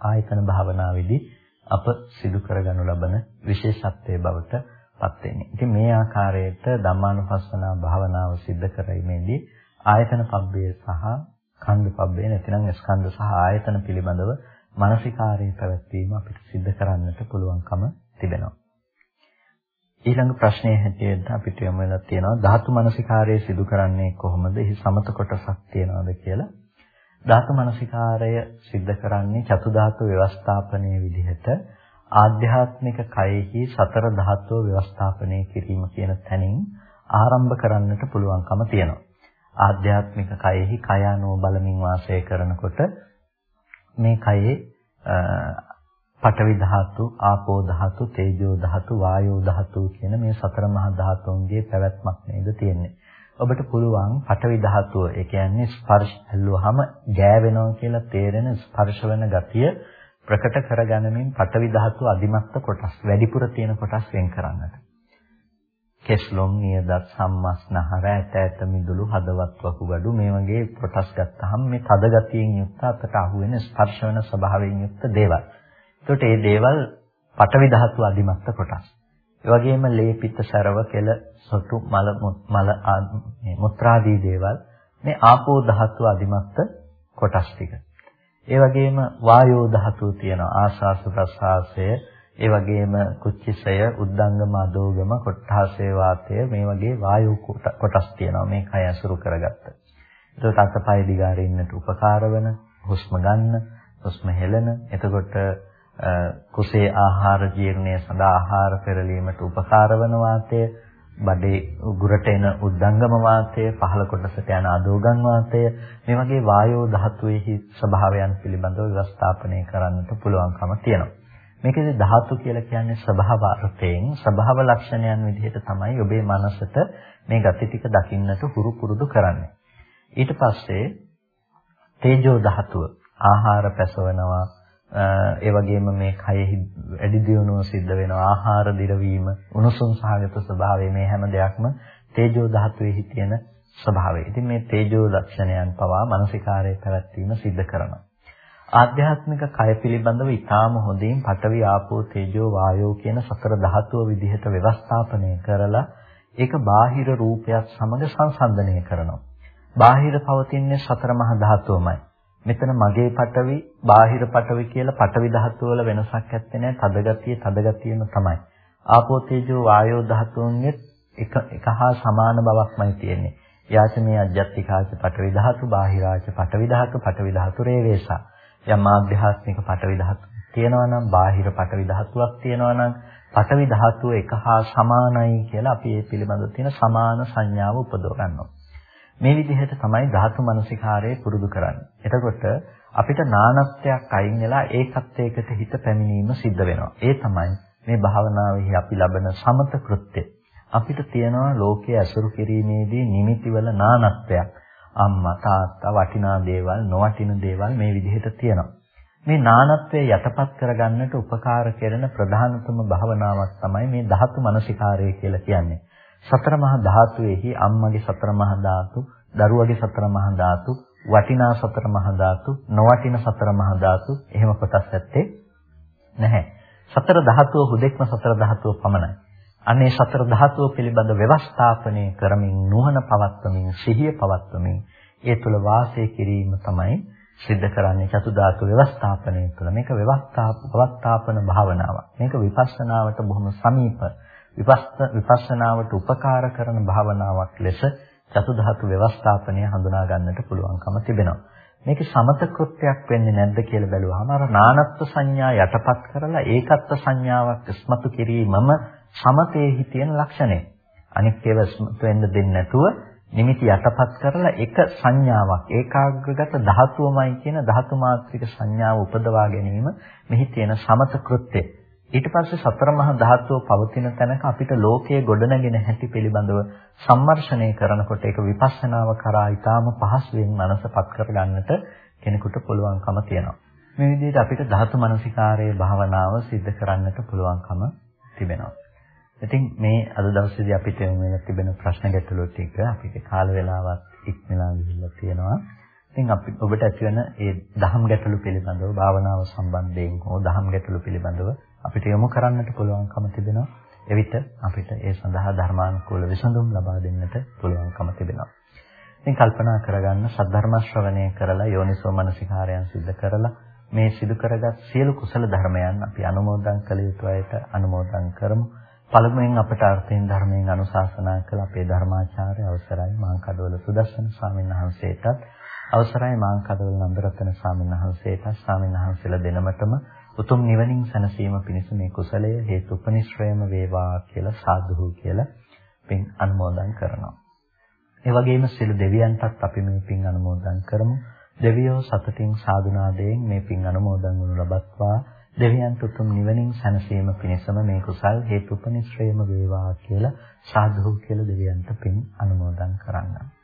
ආයතන භාවනාවේදී අප සිදු කරගනු ලබන විශේෂත්වයේ බවට පත් වෙන්නේ. ඉතින් මේ ආකාරයට ධම්මානුපස්සනා භාවනාව સિદ્ધ කරීමේදී ආයතන පබ්බේ සහ ඛණ්ඩ පබ්බේ නැතිනම් ස්කන්ධ සහ ආයතන පිළිබඳව මානසිකාරයේ පැවැත්වීම අපිට सिद्ध කරන්නට පුළුවන්කම තිබෙනවා. ඊළඟ ප්‍රශ්නය හැටියට අපිට යොමු වෙලා තියෙනවා ධාතු මනසිකාරය සිදු කරන්නේ කොහොමද? එහි සමත කොටසක් තියනවාද කියලා. ධාතු මනසිකාරය සිද්ධ කරන්නේ චතු ධාතු ව්‍යවස්ථාපනයේ විදිහට ආධ්‍යාත්මික කයෙහි සතර ධාතුව ව්‍යවස්ථාපනය කිරීම කියන තැනින් ආරම්භ කරන්නට පුළුවන්කම තියෙනවා. ආධ්‍යාත්මික කයෙහි කය අනුව බලමින් වාසය කරනකොට මේ කයේ පඨවි ධාතු, ආපෝ ධාතු, තේජෝ ධාතු, වායෝ ධාතු කියන මේ සතර මහා ධාතුන්ගේ පැවැත්මක් නේද තියෙන්නේ. ඔබට පුළුවන් පඨවි ධාතුව, ඒ කියන්නේ ස්පර්ශ ඇල්ලුවාම ගෑවෙනවා කියලා තේරෙන ස්පර්ශ වෙන ගතිය ප්‍රකට කරගැනීමෙන් පටවි ධාතු අධිමත්ත කොටස් වැඩිපුර තියෙන කොටස් වෙන් කරන්නට. කෙස්ලොම් නියදත් සම්මස්නහර ඇට ඇට මිදුළු හදවත් වකුගඩු මේ වගේ කොටස් ගත්තාම මේ තද ගතියෙන් යුක්ත අතට අහුවෙන ස්පර්ශ වෙන ස්වභාවයෙන් යුක්ත දේවල්. ඒකට මේ දේවල් පටවි ධාතු අධිමත්ත කොටස්. ඒ වගේම ලේ පිත්ත සරව කෙල සොටු මල මල මුත්‍රාදී දේවල් මේ ආපෝ ධාතු අධිමත්ත කොටස් ටික. ඒ වගේම වායෝ ධාතුව තියෙනවා ආශාස ප්‍රසආසය ඒ වගේම කුච්චිසය උද්දංගම අදෝගම කොට්ඨාසේ වාතය මේ වගේ වායු කොටස් තියෙනවා මේ කය අසුරු කරගත්ත. ඒකට අතපය දිගාරින්නට උපකාර වෙන හුස්ම ගන්න, හුස්ම හෙළන, එතකොට කුසේ ආහාර ජීර්ණය සඳහා ආහාර පෙරලීමට උපකාර වන වාතය බඩේ උගුරට එන උද්දංගම වාතය, පහළ කොටසට යන අදෝගන් වාතය, මේ වගේ වායෝ ධාතුවේහි ස්වභාවයන් පිළිබඳව ව්‍යවස්ථාපනය කරන්නට පුළුවන්කම තියෙනවා. මේකේ ධාතු කියලා කියන්නේ ස්වභාව අර්ථයෙන් ස්වභාව ලක්ෂණයන් විදිහට තමයි ඔබේ මනසට මේ gati ටික දකින්නට හුරු පුරුදු කරන්නේ. ඊට පස්සේ තේජෝ ධාතුව ආහාර පැසවනවා ඒ වගේම මේ කයෙහි වැඩි දියුණුව සිද්ධ වෙනවා ආහාර දිරවීම උණුසුම් සහගත ස්වභාවය මේ හැම දෙයක්ම තේජෝ ධාතුවේ තියෙන ස්වභාවය. ඉතින් මේ තේජෝ ලක්ෂණයන් පවා මානසිකාරයේ පැවැත්වීම සිද්ධ කරනවා. ආධ්‍යාත්මික කය පිළිබඳව ඊටාම හොඳින් පඨවි ආපෝ තේජෝ වායෝ කියන සතර ධාතුව විදිහට ව්‍යවස්ථාපනය කරලා ඒක බාහිර රූපයක් සමග සංසන්දනය කරනවා. බාහිර පවතින්නේ සතර මහා ධාතුවමයි. මෙතන මගේ පටවි, බාහිර පටවි කියලා පටවි ධාතු වල වෙනසක් ඇත්තේ නැහැ. තද ගතිය, තද ගතියම තමයි. ආපෝ තේජෝ වායෝ ධාතුන්ගේ එක එක හා සමාන බවක්මයි තියෙන්නේ. යාචමේ අජ්ජත්තිකාච පඨවි ධාතු, බාහිරාච පඨවි ධාතු, පඨවි ධාතු රේවේසා. යම් ආධ්‍යාත්මික පඨවි ධාතු තියෙනවා නම්, බාහිර පඨවි ධාතුවක් තියෙනවා නම්, පඨවි ධාතුව එක හා සමානයි කියලා අපි ඒ පිළිබඳව තියෙන සමාන සංඥාව උපදව ගන්නවා. මේ විදිහට තමයි ධාතු මනසිකාරය පුරුදු කරන්නේ. එතකොට අපිට නානත්වයක් අයින් වෙලා ඒකත්වයකට හිත පැමිණීම සිද්ධ වෙනවා. ඒ තමයි මේ භාවනාවේ අපි ලබන සමත කෘත්‍යය. අපිට තියෙනවා ලෝකයේ අසුරු කිරීමේදී නිමිතිවල නානත්වයක්. අම්මා තාත්තා වටිනා දේවල් නොවටින දේවල් මේ විදිහට තියෙනවා. මේ නානත්වයේ යටපත් කරගන්නට උපකාර කෙරෙන ප්‍රධානතම භාවනාවක් තමයි මේ ධාතු මනසිකාරය කියලා කියන්නේ. සතර මහා ධාතුවේහි අම්මගේ සතර මහා ධාතු, දරුවගේ සතර මහා ධාතු, වටිනා සතර මහා ධාතු, නොවටින සතර මහා ධාතු එහෙම කොටස් ඇත්තේ නැහැ. සතර ධාතුව හුදෙක්ම සතර ධාතුව පමණයි. අනේ සතර ධාතුව පිළිබඳ ව්‍යවස්ථාපනය කරමින් නුවණ පවත්වමින් සිහිය පවත්වමින් ඒ තුල වාසය කිරීම තමයි සිද්ධ කරන්නේ චතු ධාතු ව්‍යවස්ථාපනය තුළ. මේක ව්‍යවස්ථාපන භාවනාවක්. මේක විපස්සනාවට බොහොම සමීප විපස්සනාවට උපකාර කරන භාවනාවක් ලෙස චතු ධාතු ව්‍යවස්ථාපනය හඳුනා ගන්නට පුළුවන්කම තිබෙනවා. මේක සමත කෘත්‍යයක් වෙන්නේ නැද්ද කියලා බැලුවාම අර නානත්ව සංඥා යටපත් කරලා ඒකත්ව සංඥාවක් ස්මතු කිරීමම සමතේහි තියෙන ලක්ෂණය. අනිත් ඒවා ස්මතු වෙන්න දෙන්නේ නැතුව නිමිති යටපත් කරලා එක සංඥාවක් ඒකාග්‍රගත ධාතුවමයි කියන ධාතු මාත්‍රික සංඥාව උපදවා ගැනීම මෙහි තියෙන සමත කෘත්‍යය. ඊට පස්සේ සතර මහා ධාතුව පවතින තැනක අපිට ලෝකයේ ගොඩනගෙන හැටි පිළිබඳව සම්මර්ෂණය කරනකොට ඒක විපස්සනාව කරා ඊටාම පහසුවෙන් මනසපත් කරගන්නට කෙනෙකුට පුළුවන්කම තියෙනවා. මේ විදිහට අපිට ධාතු මනසිකාරයේ භාවනාව සිද්ධ කරන්නට පුළුවන්කම තිබෙනවා. ඉතින් මේ අද දවසේදී අපිට මේ තිබෙන ප්‍රශ්න ගැටලු ටික අපිට කාල වේලාවක් ඉක්මනලා ගිහිල්ලා තියෙනවා. ඉතින් අපි ඔබට ඇතිවන ඒ දහම් ගැටලු පිළිබඳව භාවනාව සම්බන්ධයෙන් හෝ දහම් ගැටලු පිළිබඳව අපිට යොමු කරන්නට පුළුවන්කම තිබෙනවා. එවිට අපිට ඒ සඳහා ධර්මානුකූල විසඳුම් ලබා දෙන්නට පුළුවන්කම තිබෙනවා. ඉතින් කල්පනා කරගන්න සද්ධර්ම ශ්‍රවණය කරලා යෝනිසෝ මනසිකාරයන් සිද්ධ කරලා මේ සිදු කරගත් සියලු කුසල ධර්මයන් අපි අනුමෝදන් කළ යුතු අයට අනුමෝදන් කරමු. පළමුවෙන් අපට අර්ථයෙන් ධර්මයෙන් අනුශාසනා කළ අපේ ධර්මාචාර්ය අවසරයි මාංකඩවල සුදස්සන ස්වාමීන් වහන්සේටත් අවසරයි මාංකඩවල නන්දරතන ස්වාමීන් වහන්සේටත් ස්වාමීන් වහන්සේලා දෙනමතම උතුම් නිවනින් සැනසීම පිණිස මේ කුසලය හේතුපනිශ්‍රයම වේවා කියලා සාදුහු කියලා පින් අනුමෝදන් කරනවා. ඒ වගේම සියලු දෙවියන්ටත් අපි මේ පින් අනුමෝදන් කරමු. දෙවියෝ සතටින් සාදුනාදයෙන් මේ පින් අනුමෝදන් වනු ලබත්වා දෙවියන්ට උතුම් නිවනින් සැනසීම පිණිසම මේ කුසල් හේතුපනිශ්‍රයම වේවා කියලා සාදුහු කියලා දෙවියන්ට පින් අනුමෝදන් කරන්නම්.